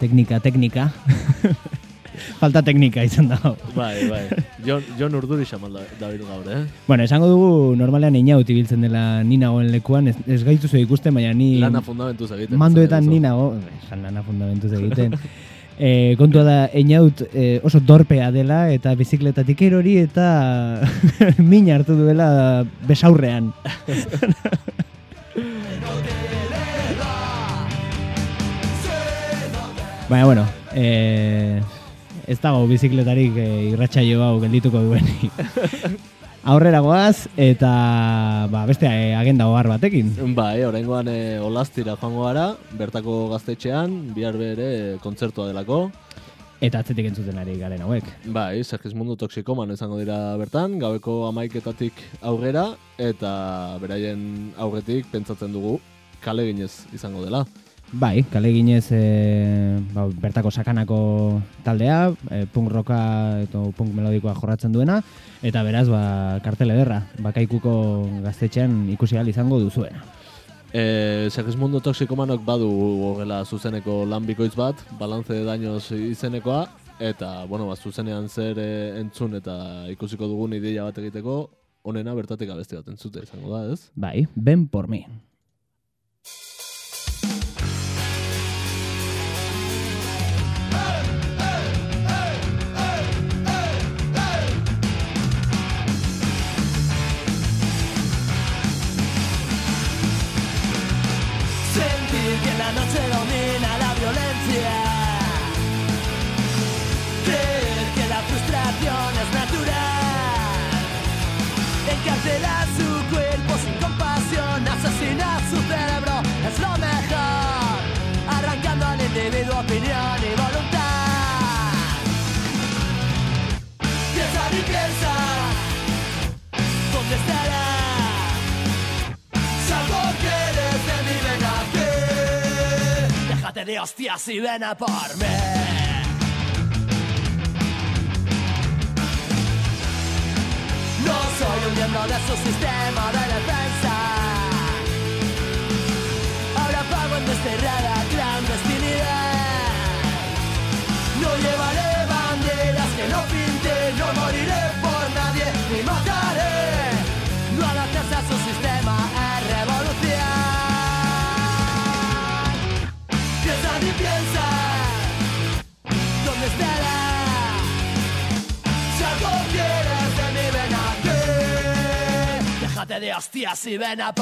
Teknika, teknika. Falta teknika izan da. Bai, bai. Jon, Jon urduri xamal da, dabil gaur, eh? Bueno, esango dugu normalean inaut ibiltzen dela ni nagoen lekuan, ez, ez gaituzu ikusten, baina ni... Lana fundamentuz egiten. Mandoetan ni nago, esan lana fundamentuz egiten. e, kontua da, einaut e, oso dorpea dela eta bizikletatik erori eta min hartu duela besaurrean. Baina, bueno, e, ez dago bizikletarik e, irratsaio hau geldituko duenik. Aurrera goaz eta ba, beste e, agenda ohar batekin. Bai, oraingoan e, olastira joango gara, bertako gaztetxean, bihar bere kontzertua delako. Eta atzetik entzuten ari garen hauek. Bai, Segismundo Toxikoman izango dira bertan, gaueko amaiketatik aurrera, eta beraien aurretik pentsatzen dugu kale ginez izango dela. Bai, kale ginez e, ba, bertako sakanako taldea, e, punk rocka eta punk melodikoa jorratzen duena, eta beraz, ba, kartel ederra, bakaikuko gaztetxean ikusi ahal izango duzuena. E, Segismundo Toxikomanok badu horrela zuzeneko lan bikoitz bat, balance de daños izenekoa, eta, bueno, ba, zuzenean zer e, entzun eta ikusiko dugun ideia bat egiteko, onena bertatik abesti bat entzute izango da, ez? Bai, ben por mi. De hostias y ven a por mí. No soy un miembro de su sistema de defensa. Ahora pago en desterrada clandestinidad. No llevaré banderas que no pinte, no moriré de hostias y ven a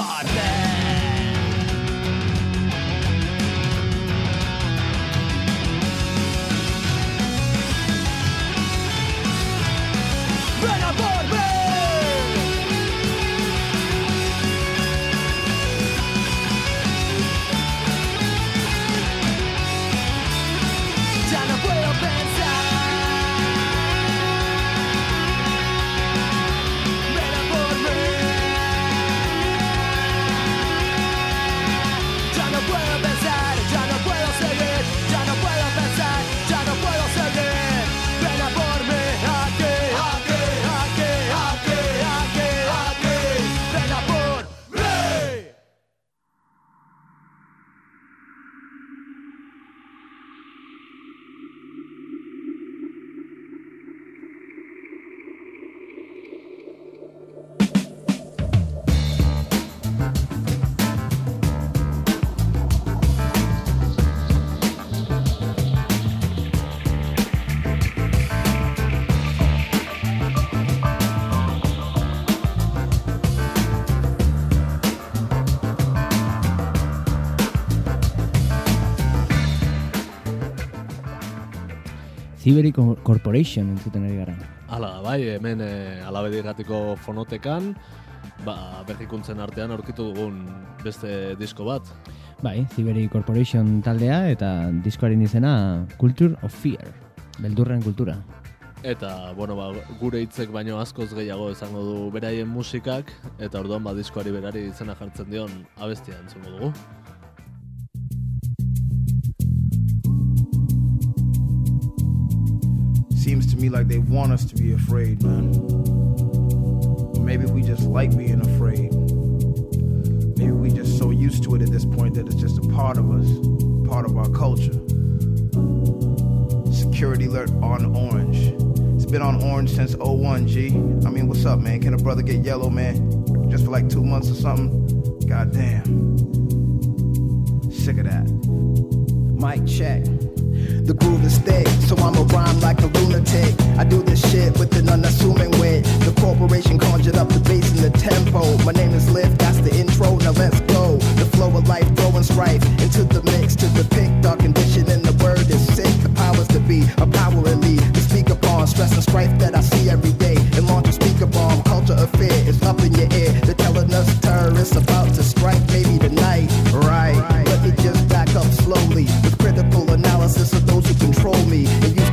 Ziberi Cor- Corporation entzuten ari gara. Hala, bai, hemen e, alabedi irratiko fonotekan, ba, berrikuntzen artean aurkitu dugun beste disko bat. Bai, Ziberi Corporation taldea eta diskoaren izena Culture of Fear, beldurren kultura. Eta, bueno, ba, gure hitzek baino askoz gehiago esango du beraien musikak, eta orduan ba, diskoari berari izena jartzen dion abestia entzungo dugu. Seems to me like they want us to be afraid, man. Maybe we just like being afraid. Maybe we just so used to it at this point that it's just a part of us, part of our culture. Security alert on orange. It's been on orange since 01, G. I mean, what's up, man? Can a brother get yellow, man? Just for like two months or something? God damn. Sick of that. Mic check. The groove is thick, so I'ma rhyme like a lunatic. I do this shit with an unassuming wit. The corporation conjured up the bass and the tempo. My name is Lift, that's the intro, now let's go. The flow of life throwing strife into the mix to depict our condition, and the word is sick. The powers to be a power lead. To speak upon stress and strife that I see every day. And launch a speaker bomb, culture affair is up in your ear. They're telling us terrorists about to strike, maybe tonight. Right. Let me just back up slowly with critical analysis of those who control me. It used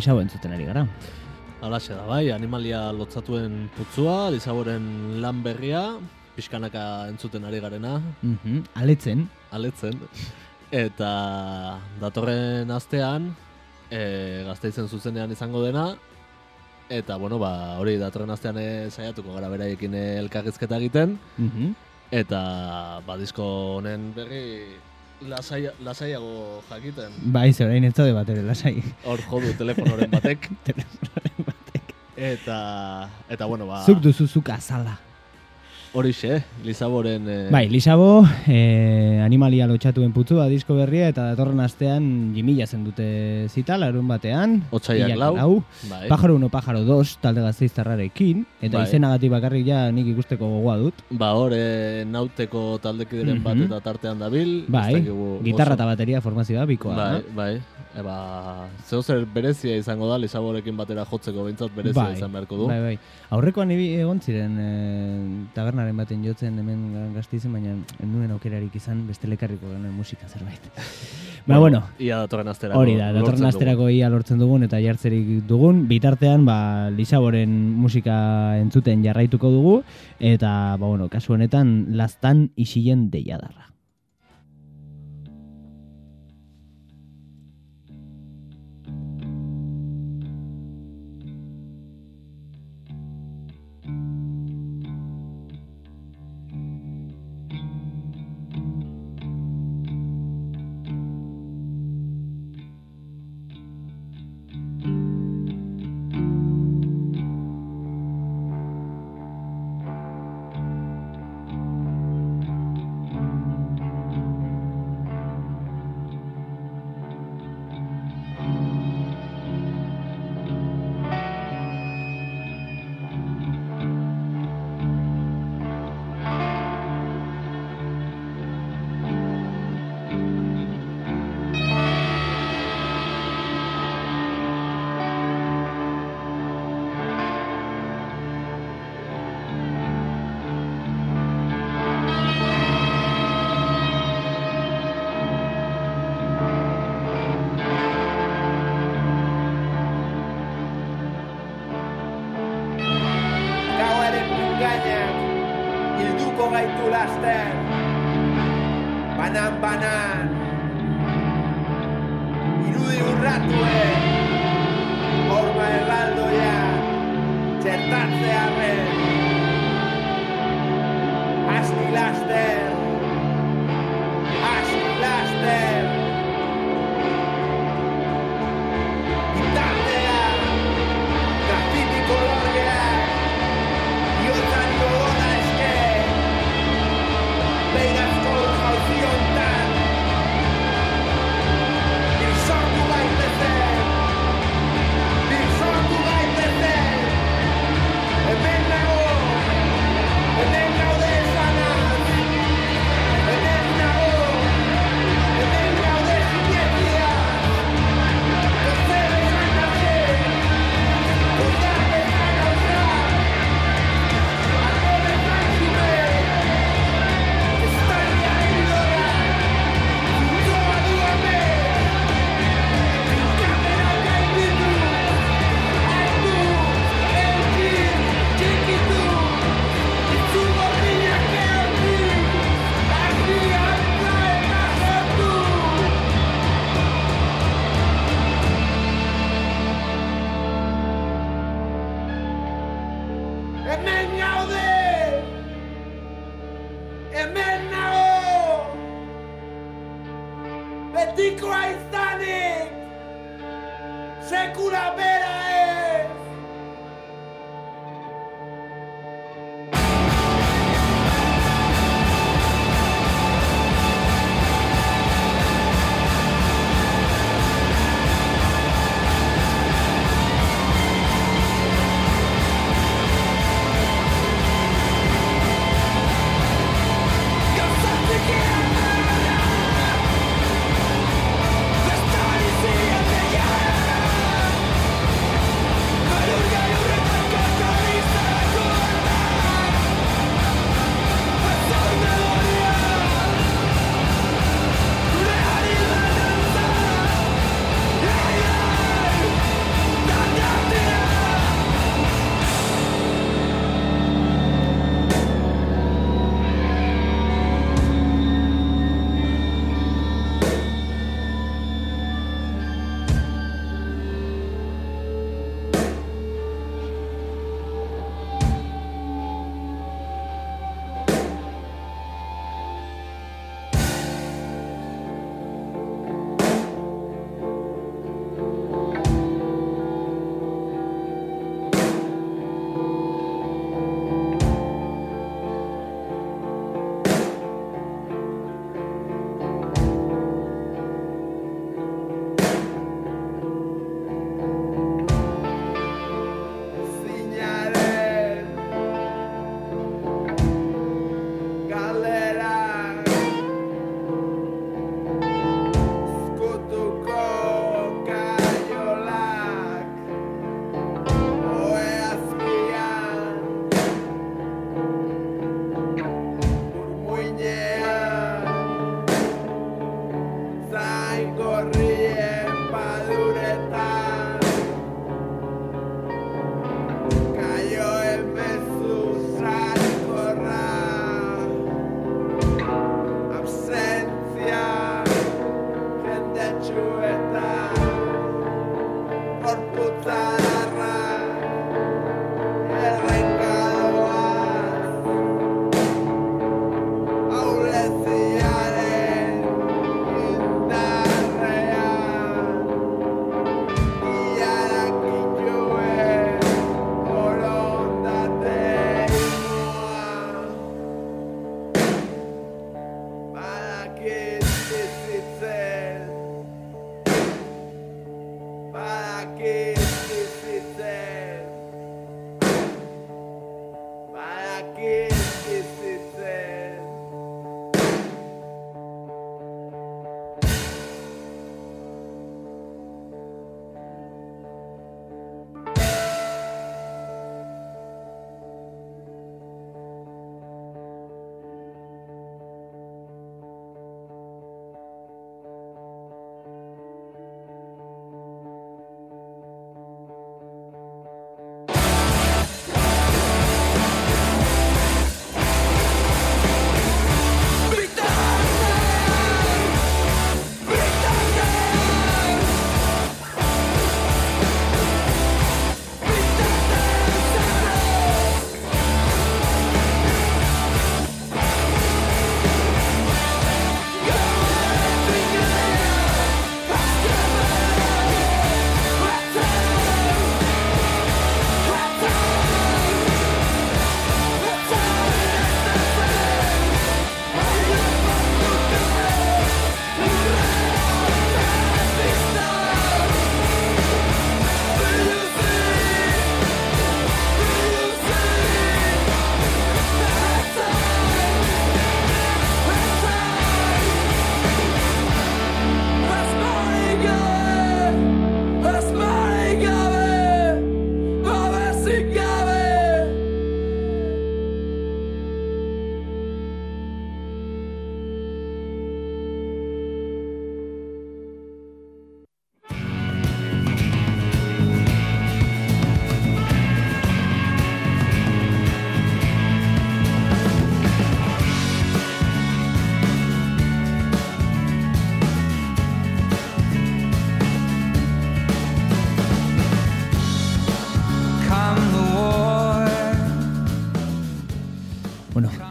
Lisabo entzuten ari gara. Alaxe da, bai, animalia lotzatuen putzua, Lisaboren lan berria, pixkanaka entzuten ari garena. Mhm, Aletzen. Aletzen. Eta datorren astean, e, gazteizen zuzenean izango dena, eta, bueno, ba, hori datorren astean e, saiatuko gara beraiekin e, elkarrizketa egiten, Mhm. eta, ba, disko honen berri lasai, lasaiago jakiten. Bai, ze orain ez zaude bat ere lasai. Hor jodu telefonoren batek. Eta, eta bueno, ba... Zuk duzu zuk azala. Horixe, Lisaboren... Eh, Bai, Lisabo, eh, animalia lotxatuen putzua disko berria eta datorren astean jimila zen dute zita, larun batean. Otsaiak hilak lau. Bai. Pajaro 1, Pajaro 2, talde gazteiztarrarekin. Eta Bai. izenagatik bakarrik ja nik ikusteko gogoa dut. Ba, hor, eh, nauteko taldekideren bat Mhm. eta tartean dabil. Bai, gitarra eta bateria formazioa bikoa. Bai, da. bai. Eba, zeo zer berezia izango da, Lisaborekin batera jotzeko behintzat berezia bai, izan beharko du. Bai, bai. Aurrekoan ebi egon ziren e, tabernaren baten jotzen hemen gaztizen, baina nuen aukerarik izan beste lekarriko genuen musika zerbait. ba, bueno, Ia datorren asterako. hori da, datorren asterako ia lortzen dugun eta jartzerik dugun. Bitartean, ba, Lisaboren musika entzuten jarraituko dugu, eta, ba, bueno, kasu honetan, lastan isilen deiadarra.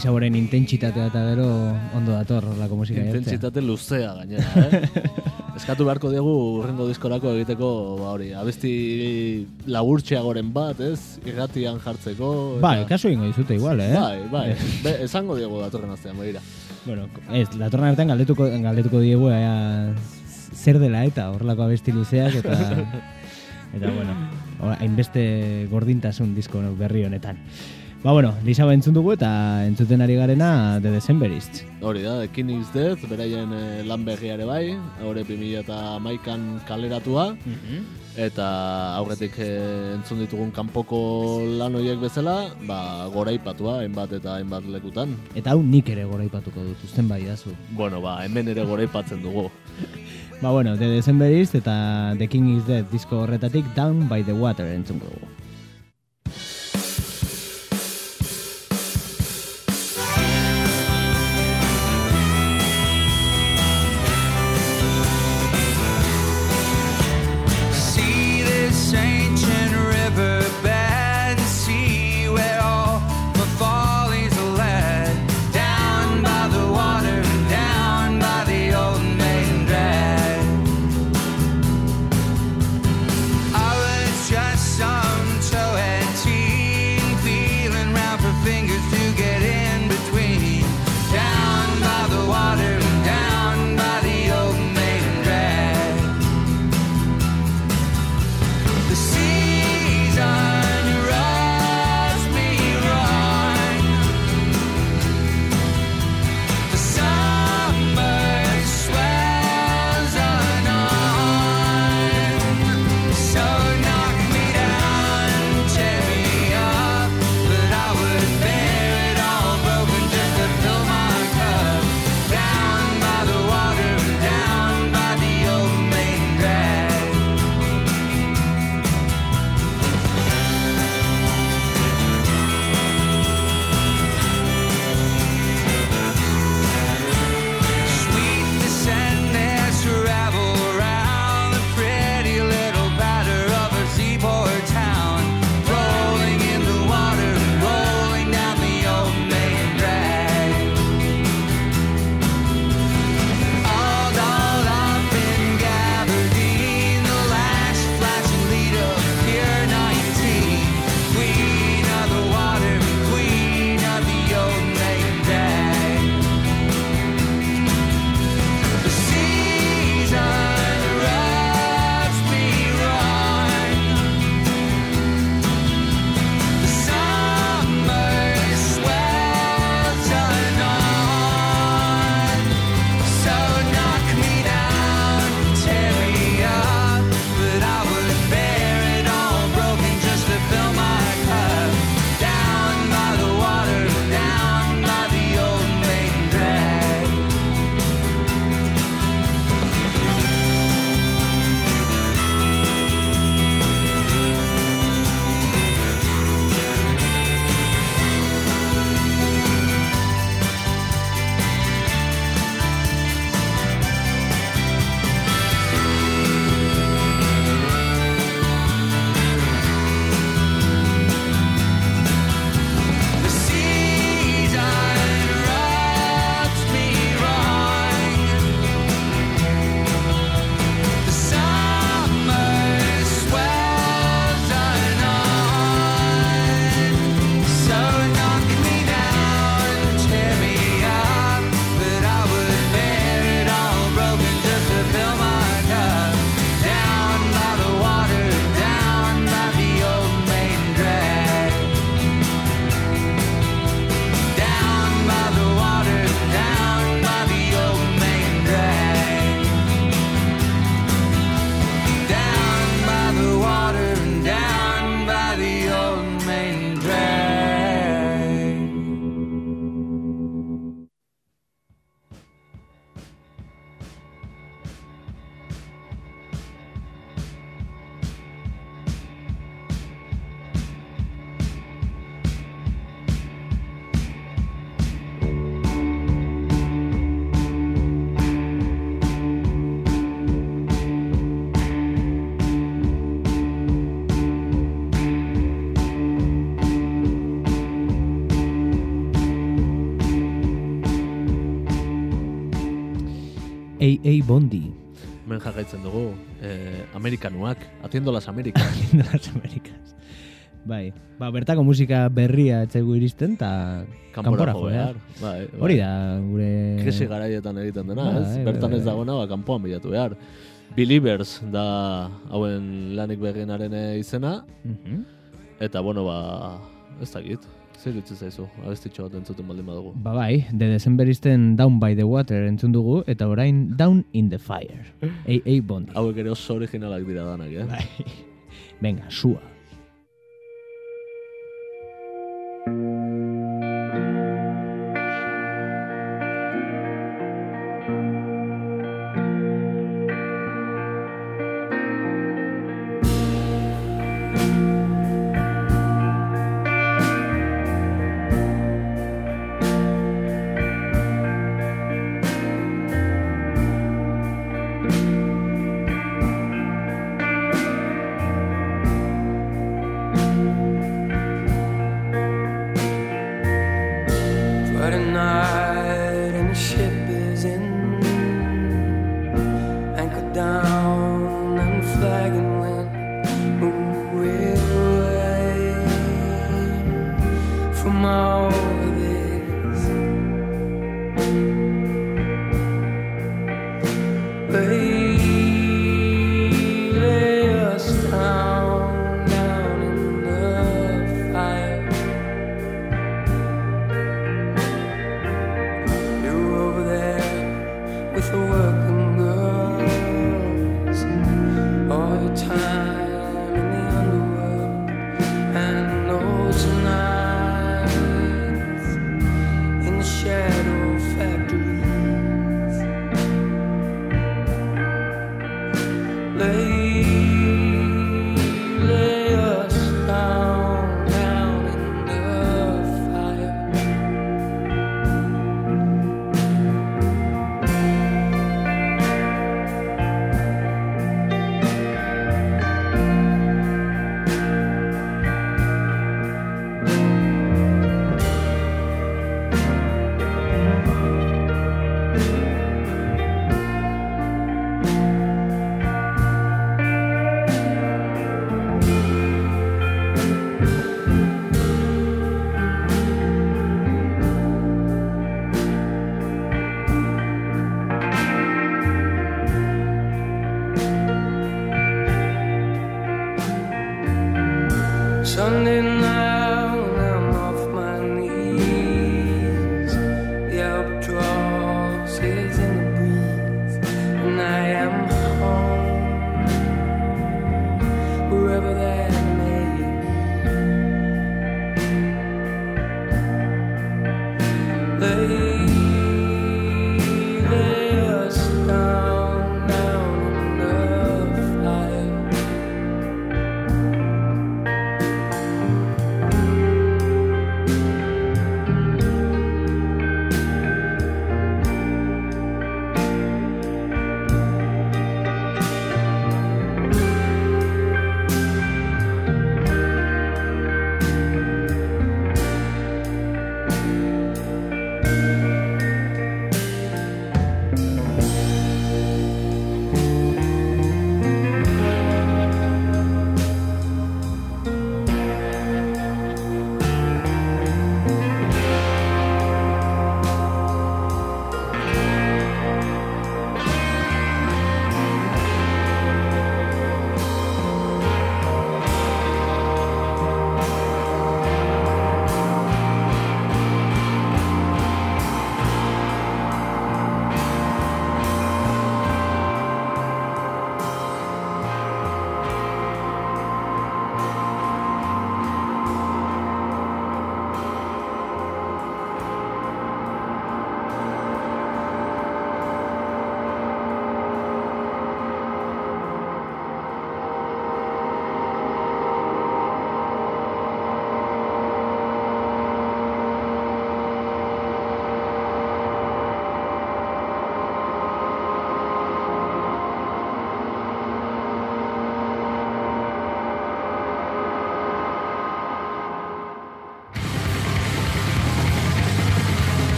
Saboren intentsitatea eta gero ondo dator horrelako musika jartzea. Intentsitate luzea gainera, eh? Eskatu beharko diegu urrengo diskorako egiteko, ba hori, abesti laburtxeagoren bat, ez? Irratian jartzeko. eta- Bai, kasu egingo dizute igual, eh? Bai, bai. Be, esango diegu datorren astean, begira. Bueno, ez, datorren artean galdetuko, galdetuko diegu ea, zer dela eta horrelako abesti luzeak eta eta bueno, hainbeste gordintasun disko berri honetan. Ba bueno, Lisaba entzun dugu eta entzuten ari garena The Decemberists. Hori da, The King is Dead, beraien eh, lan berriare bai, hori 2000 eta maikan kaleratua, eta aurretik eh, entzun ditugun kanpoko lan horiek bezala, ba, goraipatua, hainbat eta hainbat lekutan. Eta hau nik ere goraipatuko dut, uzten bai dazu. Bueno, ba, hemen ere goraipatzen dugu. Ba bueno, The Decemberists eta The King is Dead disko horretatik Down by the Water entzungo dugu. AA Bondi. Hemen jarraitzen dugu, eh, amerikanuak, atiendo las amerikas. de las Americas. Bai, ba, bertako musika berria etzaigu iristen, eta Kanpora jo behar. Bai, bai. Hori da, gure... Krisi garaietan egiten dena, Bai, ez? bai, Bertan bai. ez dagoena, ba, kanpoan bilatu behar. Believers da hauen lanik berrienaren eh, izena, Mhm. eta bueno, ba, ez dakit, zer utzi zaizu, abestitxo bat entzuten baldin badugu. Ba bai, The Decemberisten Down by the Water entzun dugu, eta orain Down in the Fire. AA Bondi. Hauek ere oso originalak dira danak, eh? Bai. Venga, sua.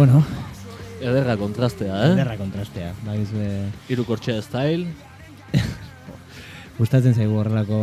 Bueno, Ederra kontrastea, eh? Ederra kontrastea. Bagizue, Irukortxe style. gustatzen zaigu horrelako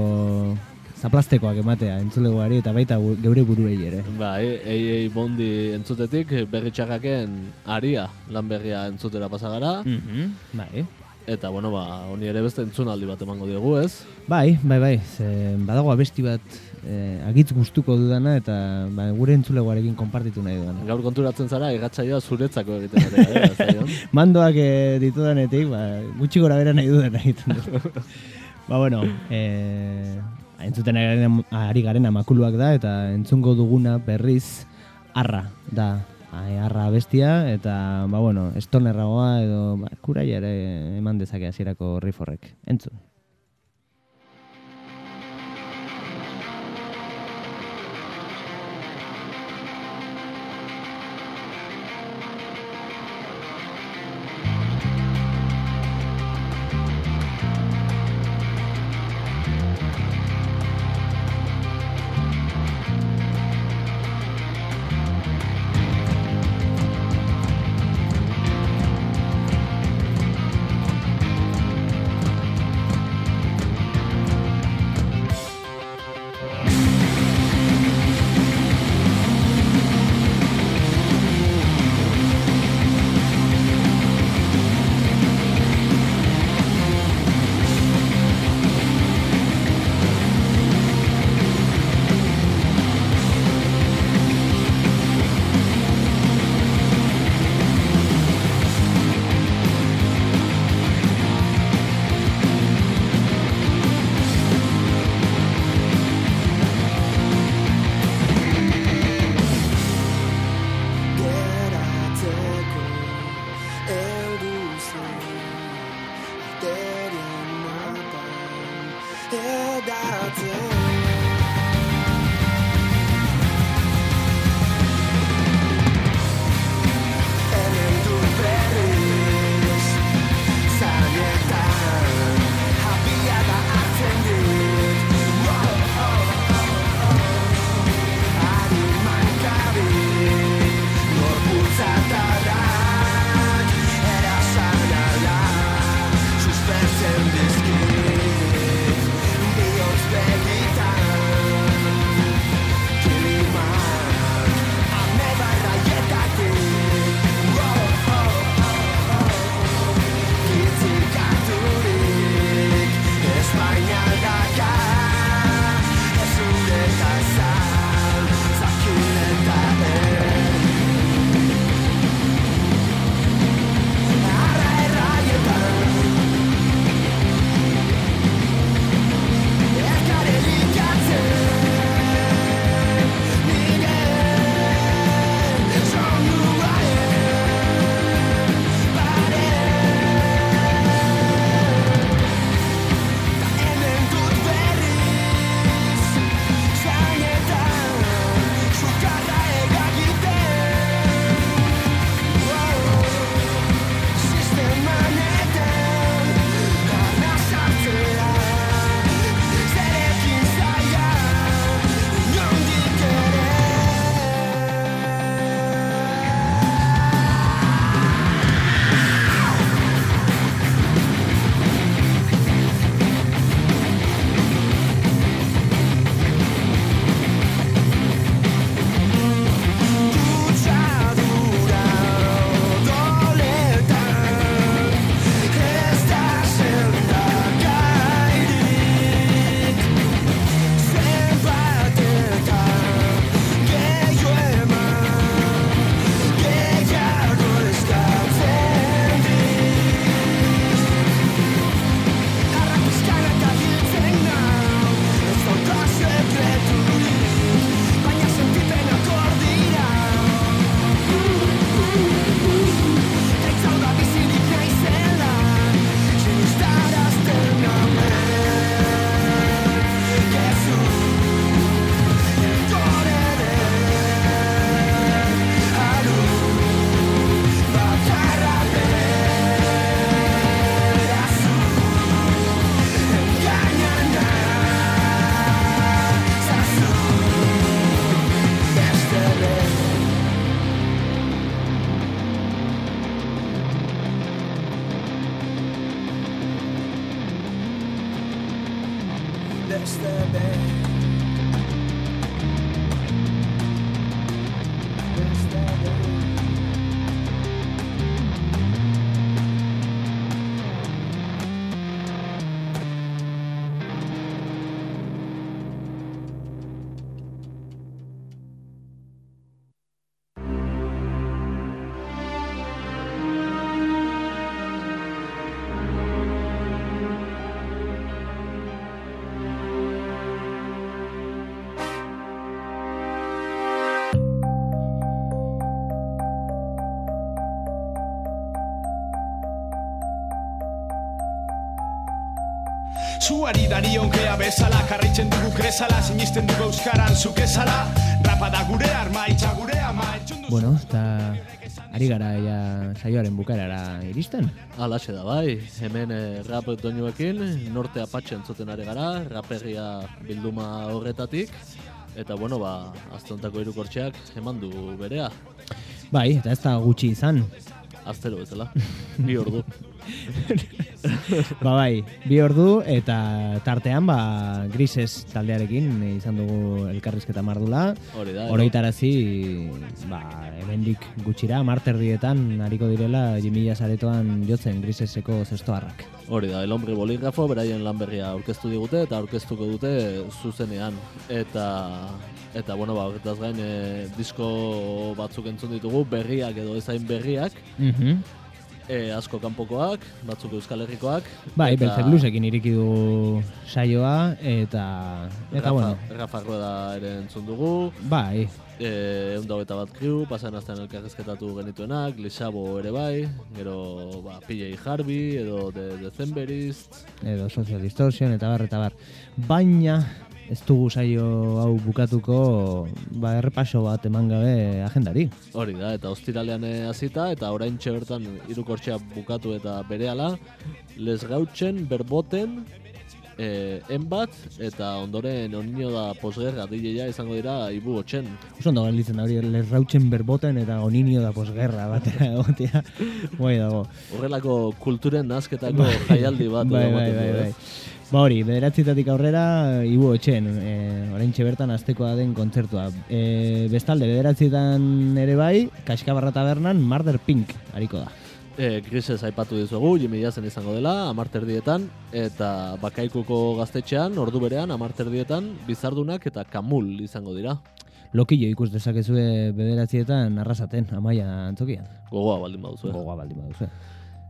zaplastekoak ematea entzulegoari eta baita geure buruei ere. Bai, ei, ei bondi entzutetik berri txarraken aria lan berria entzutera pasagara. Mhm, bai. Eta, bueno, ba, honi ere beste entzunaldi bat emango diogu, ez? Bai, bai, bai, ze badago abesti bat eh, agitz gustuko dudana eta ba, gure entzulegoarekin konpartitu nahi dudana. Gaur konturatzen zara, irratsaioa zuretzako egiten gara, eh? Mandoak eh, ditudanetik, ba, gutxi gora bera nahi dudan egiten du. ba, bueno, eh, entzuten ari garen, amakuluak da, eta entzungo duguna berriz arra da. Ai, arra bestia, eta, ba, bueno, estonerragoa edo ba, kuraia ere eman dezake hasierako riff horrek. Entzun. Batzuari darionkea bezala Karritzen dugu kresala Sinisten dugu euskaran zuk ezala Rapa da gure arma, itxa gure ama entzun Bueno, eta ari gara ja saioaren bukaerara iristen. Alaxe da bai, hemen eh, rap doinuekin, norte apatxe entzuten ari gara, raperria bilduma horretatik, eta bueno, ba, aztontako irukortxeak eman du berea, Bai, eta ez da gutxi izan. aztero bezala, bi ordu. ba bai, bi ordu eta tartean ba grises taldearekin izan dugu elkarrizketa mardula. Hori da, Oroitarazi ba hemendik gutxira marterdietan ariko direla Jimilla saretoan jotzen griseseko zestoarrak. Hori da, el hombre bolígrafo, beraien lan berria aurkeztu digute eta aurkeztuko dute zuzenean. Eta, eta bueno, ba, horretaz gain, e, disko batzuk entzun ditugu, berriak edo ezain berriak, Mhm. E, asko kanpokoak, batzuk euskal herrikoak. Bai, eta Belzer Bluesekin iriki du saioa eta eta Rafa, bueno, Rafa Rueda ere entzun dugu. bai, E, egun eta bat kriu, pasan azten elkarrezketatu genituenak, Lixabo ere bai, gero ba, PJ Harvey, edo de Decemberist, edo Social Distortion eta bar eta bar. Baina ez dugu saio hau bukatuko ba errepaso bat eman gabe agendari. Hori da, eta ostiralean eh, hasita eta orain bertan irukortxea bukatu eta berehala, les gautzen, berboten, eh, enbat, eta ondoren onino da posgerra DJ-a izango dira ibu otxen. Oso ondo gelditzen da hori lerrautzen berboten eta oninio da posgerra batera egotea. Bai dago. Horrelako kulturen nazketako jaialdi bat. bai, bai, bai, bai. Ba hori, bederatzitatik aurrera, ibu etxen, e, orain bertan aztekoa den kontzertua. E, bestalde, bederatzietan ere bai, Kaskabarra tabernan Murder Pink hariko da. E, Grises aipatu dizugu, Jimmy Jazen izango dela, amarterdietan, eta bakaikuko gaztetxean, ordu berean, amarterdietan, bizardunak eta kamul izango dira. Lokillo ikus dezakezue bederatzietan arrasaten, amaia antzokian. Gogoa baldin baduzue. Gogoa baldin baduzue.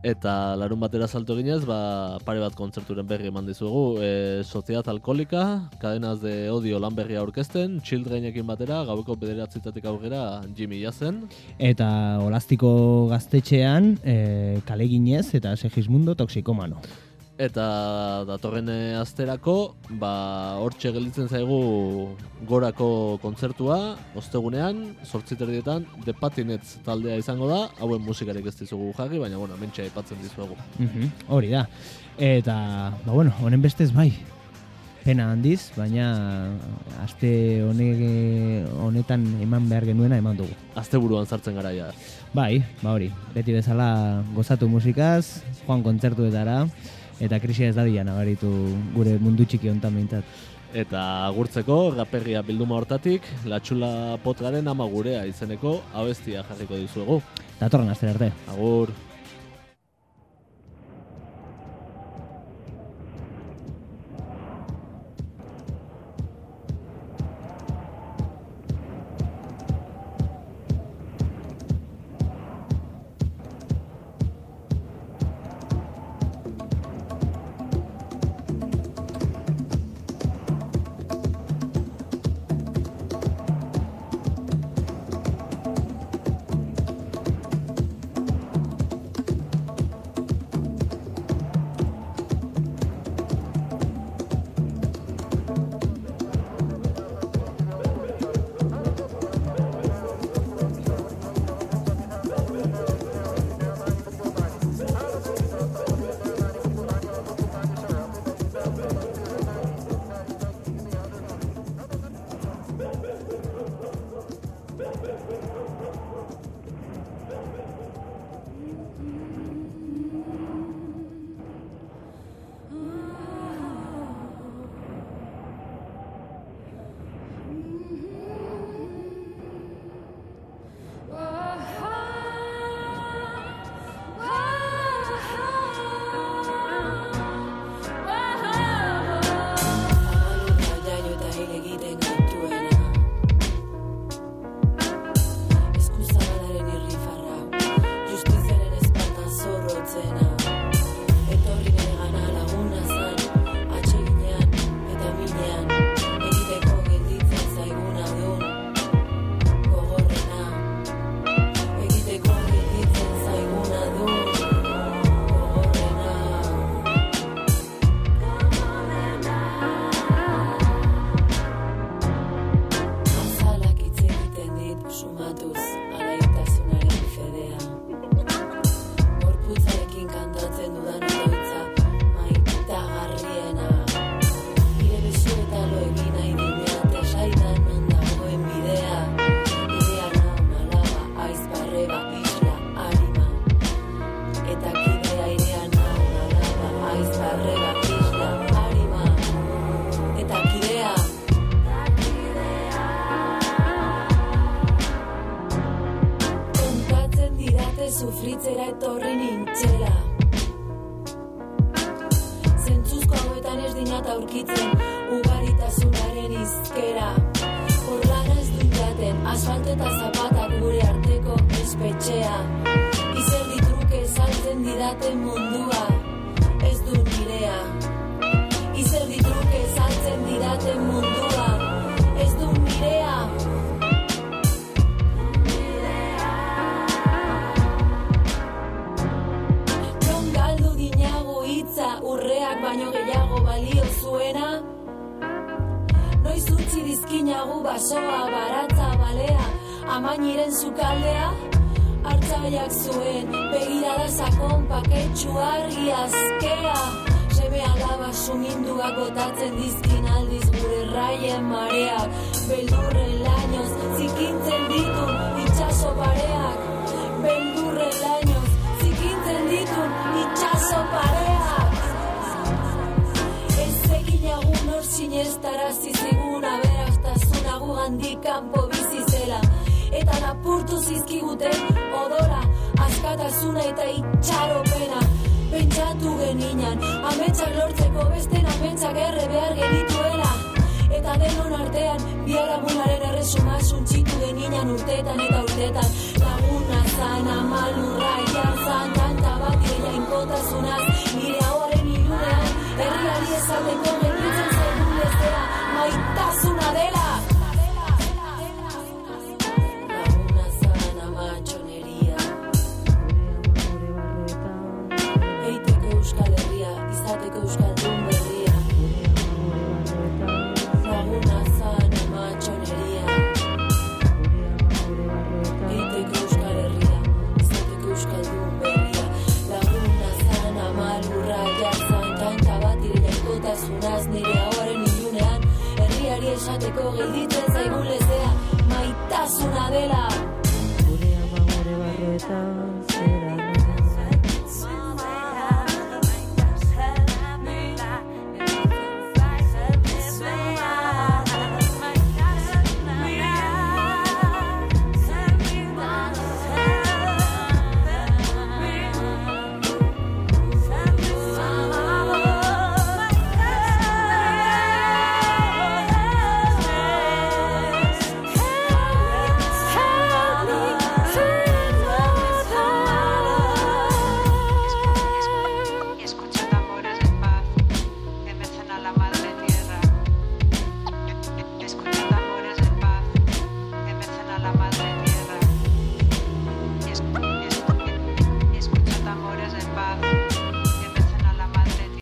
Eta larun batera salto ginez, ba, pare bat kontzerturen berri eman dizugu. E, Sociedad Alkoholika, Cadenas de Odio lan berria aurkezten, Childrenekin batera, gaueko bederatzitatik aurrera Jimmy Jazen. Eta olastiko gaztetxean, e, kaleginez eta segismundo toxikomano. Eta datorren eh, asterako, ba, hortxe gelditzen zaigu gorako kontzertua, ostegunean, sortziterdietan, The Patinets taldea izango da, hauen musikarik ez dizugu jarri, baina, bueno, mentxe aipatzen dizuegu. Mhm, Hori da. Eta, ba bueno, honen bestez bai. Pena handiz, baina aste hone, honetan eman behar genuena eman dugu. Azte buruan sartzen gara ja. Bai, ba hori, beti bezala gozatu musikaz, joan kontzertuetara, eta krisia ez dadia nabaritu gure mundu txiki hontan behintzat. Eta agurtzeko, raperria bilduma hortatik, latxula potgaren ama gurea izeneko abestia jarriko dizuegu. Datorren astera arte. Agur.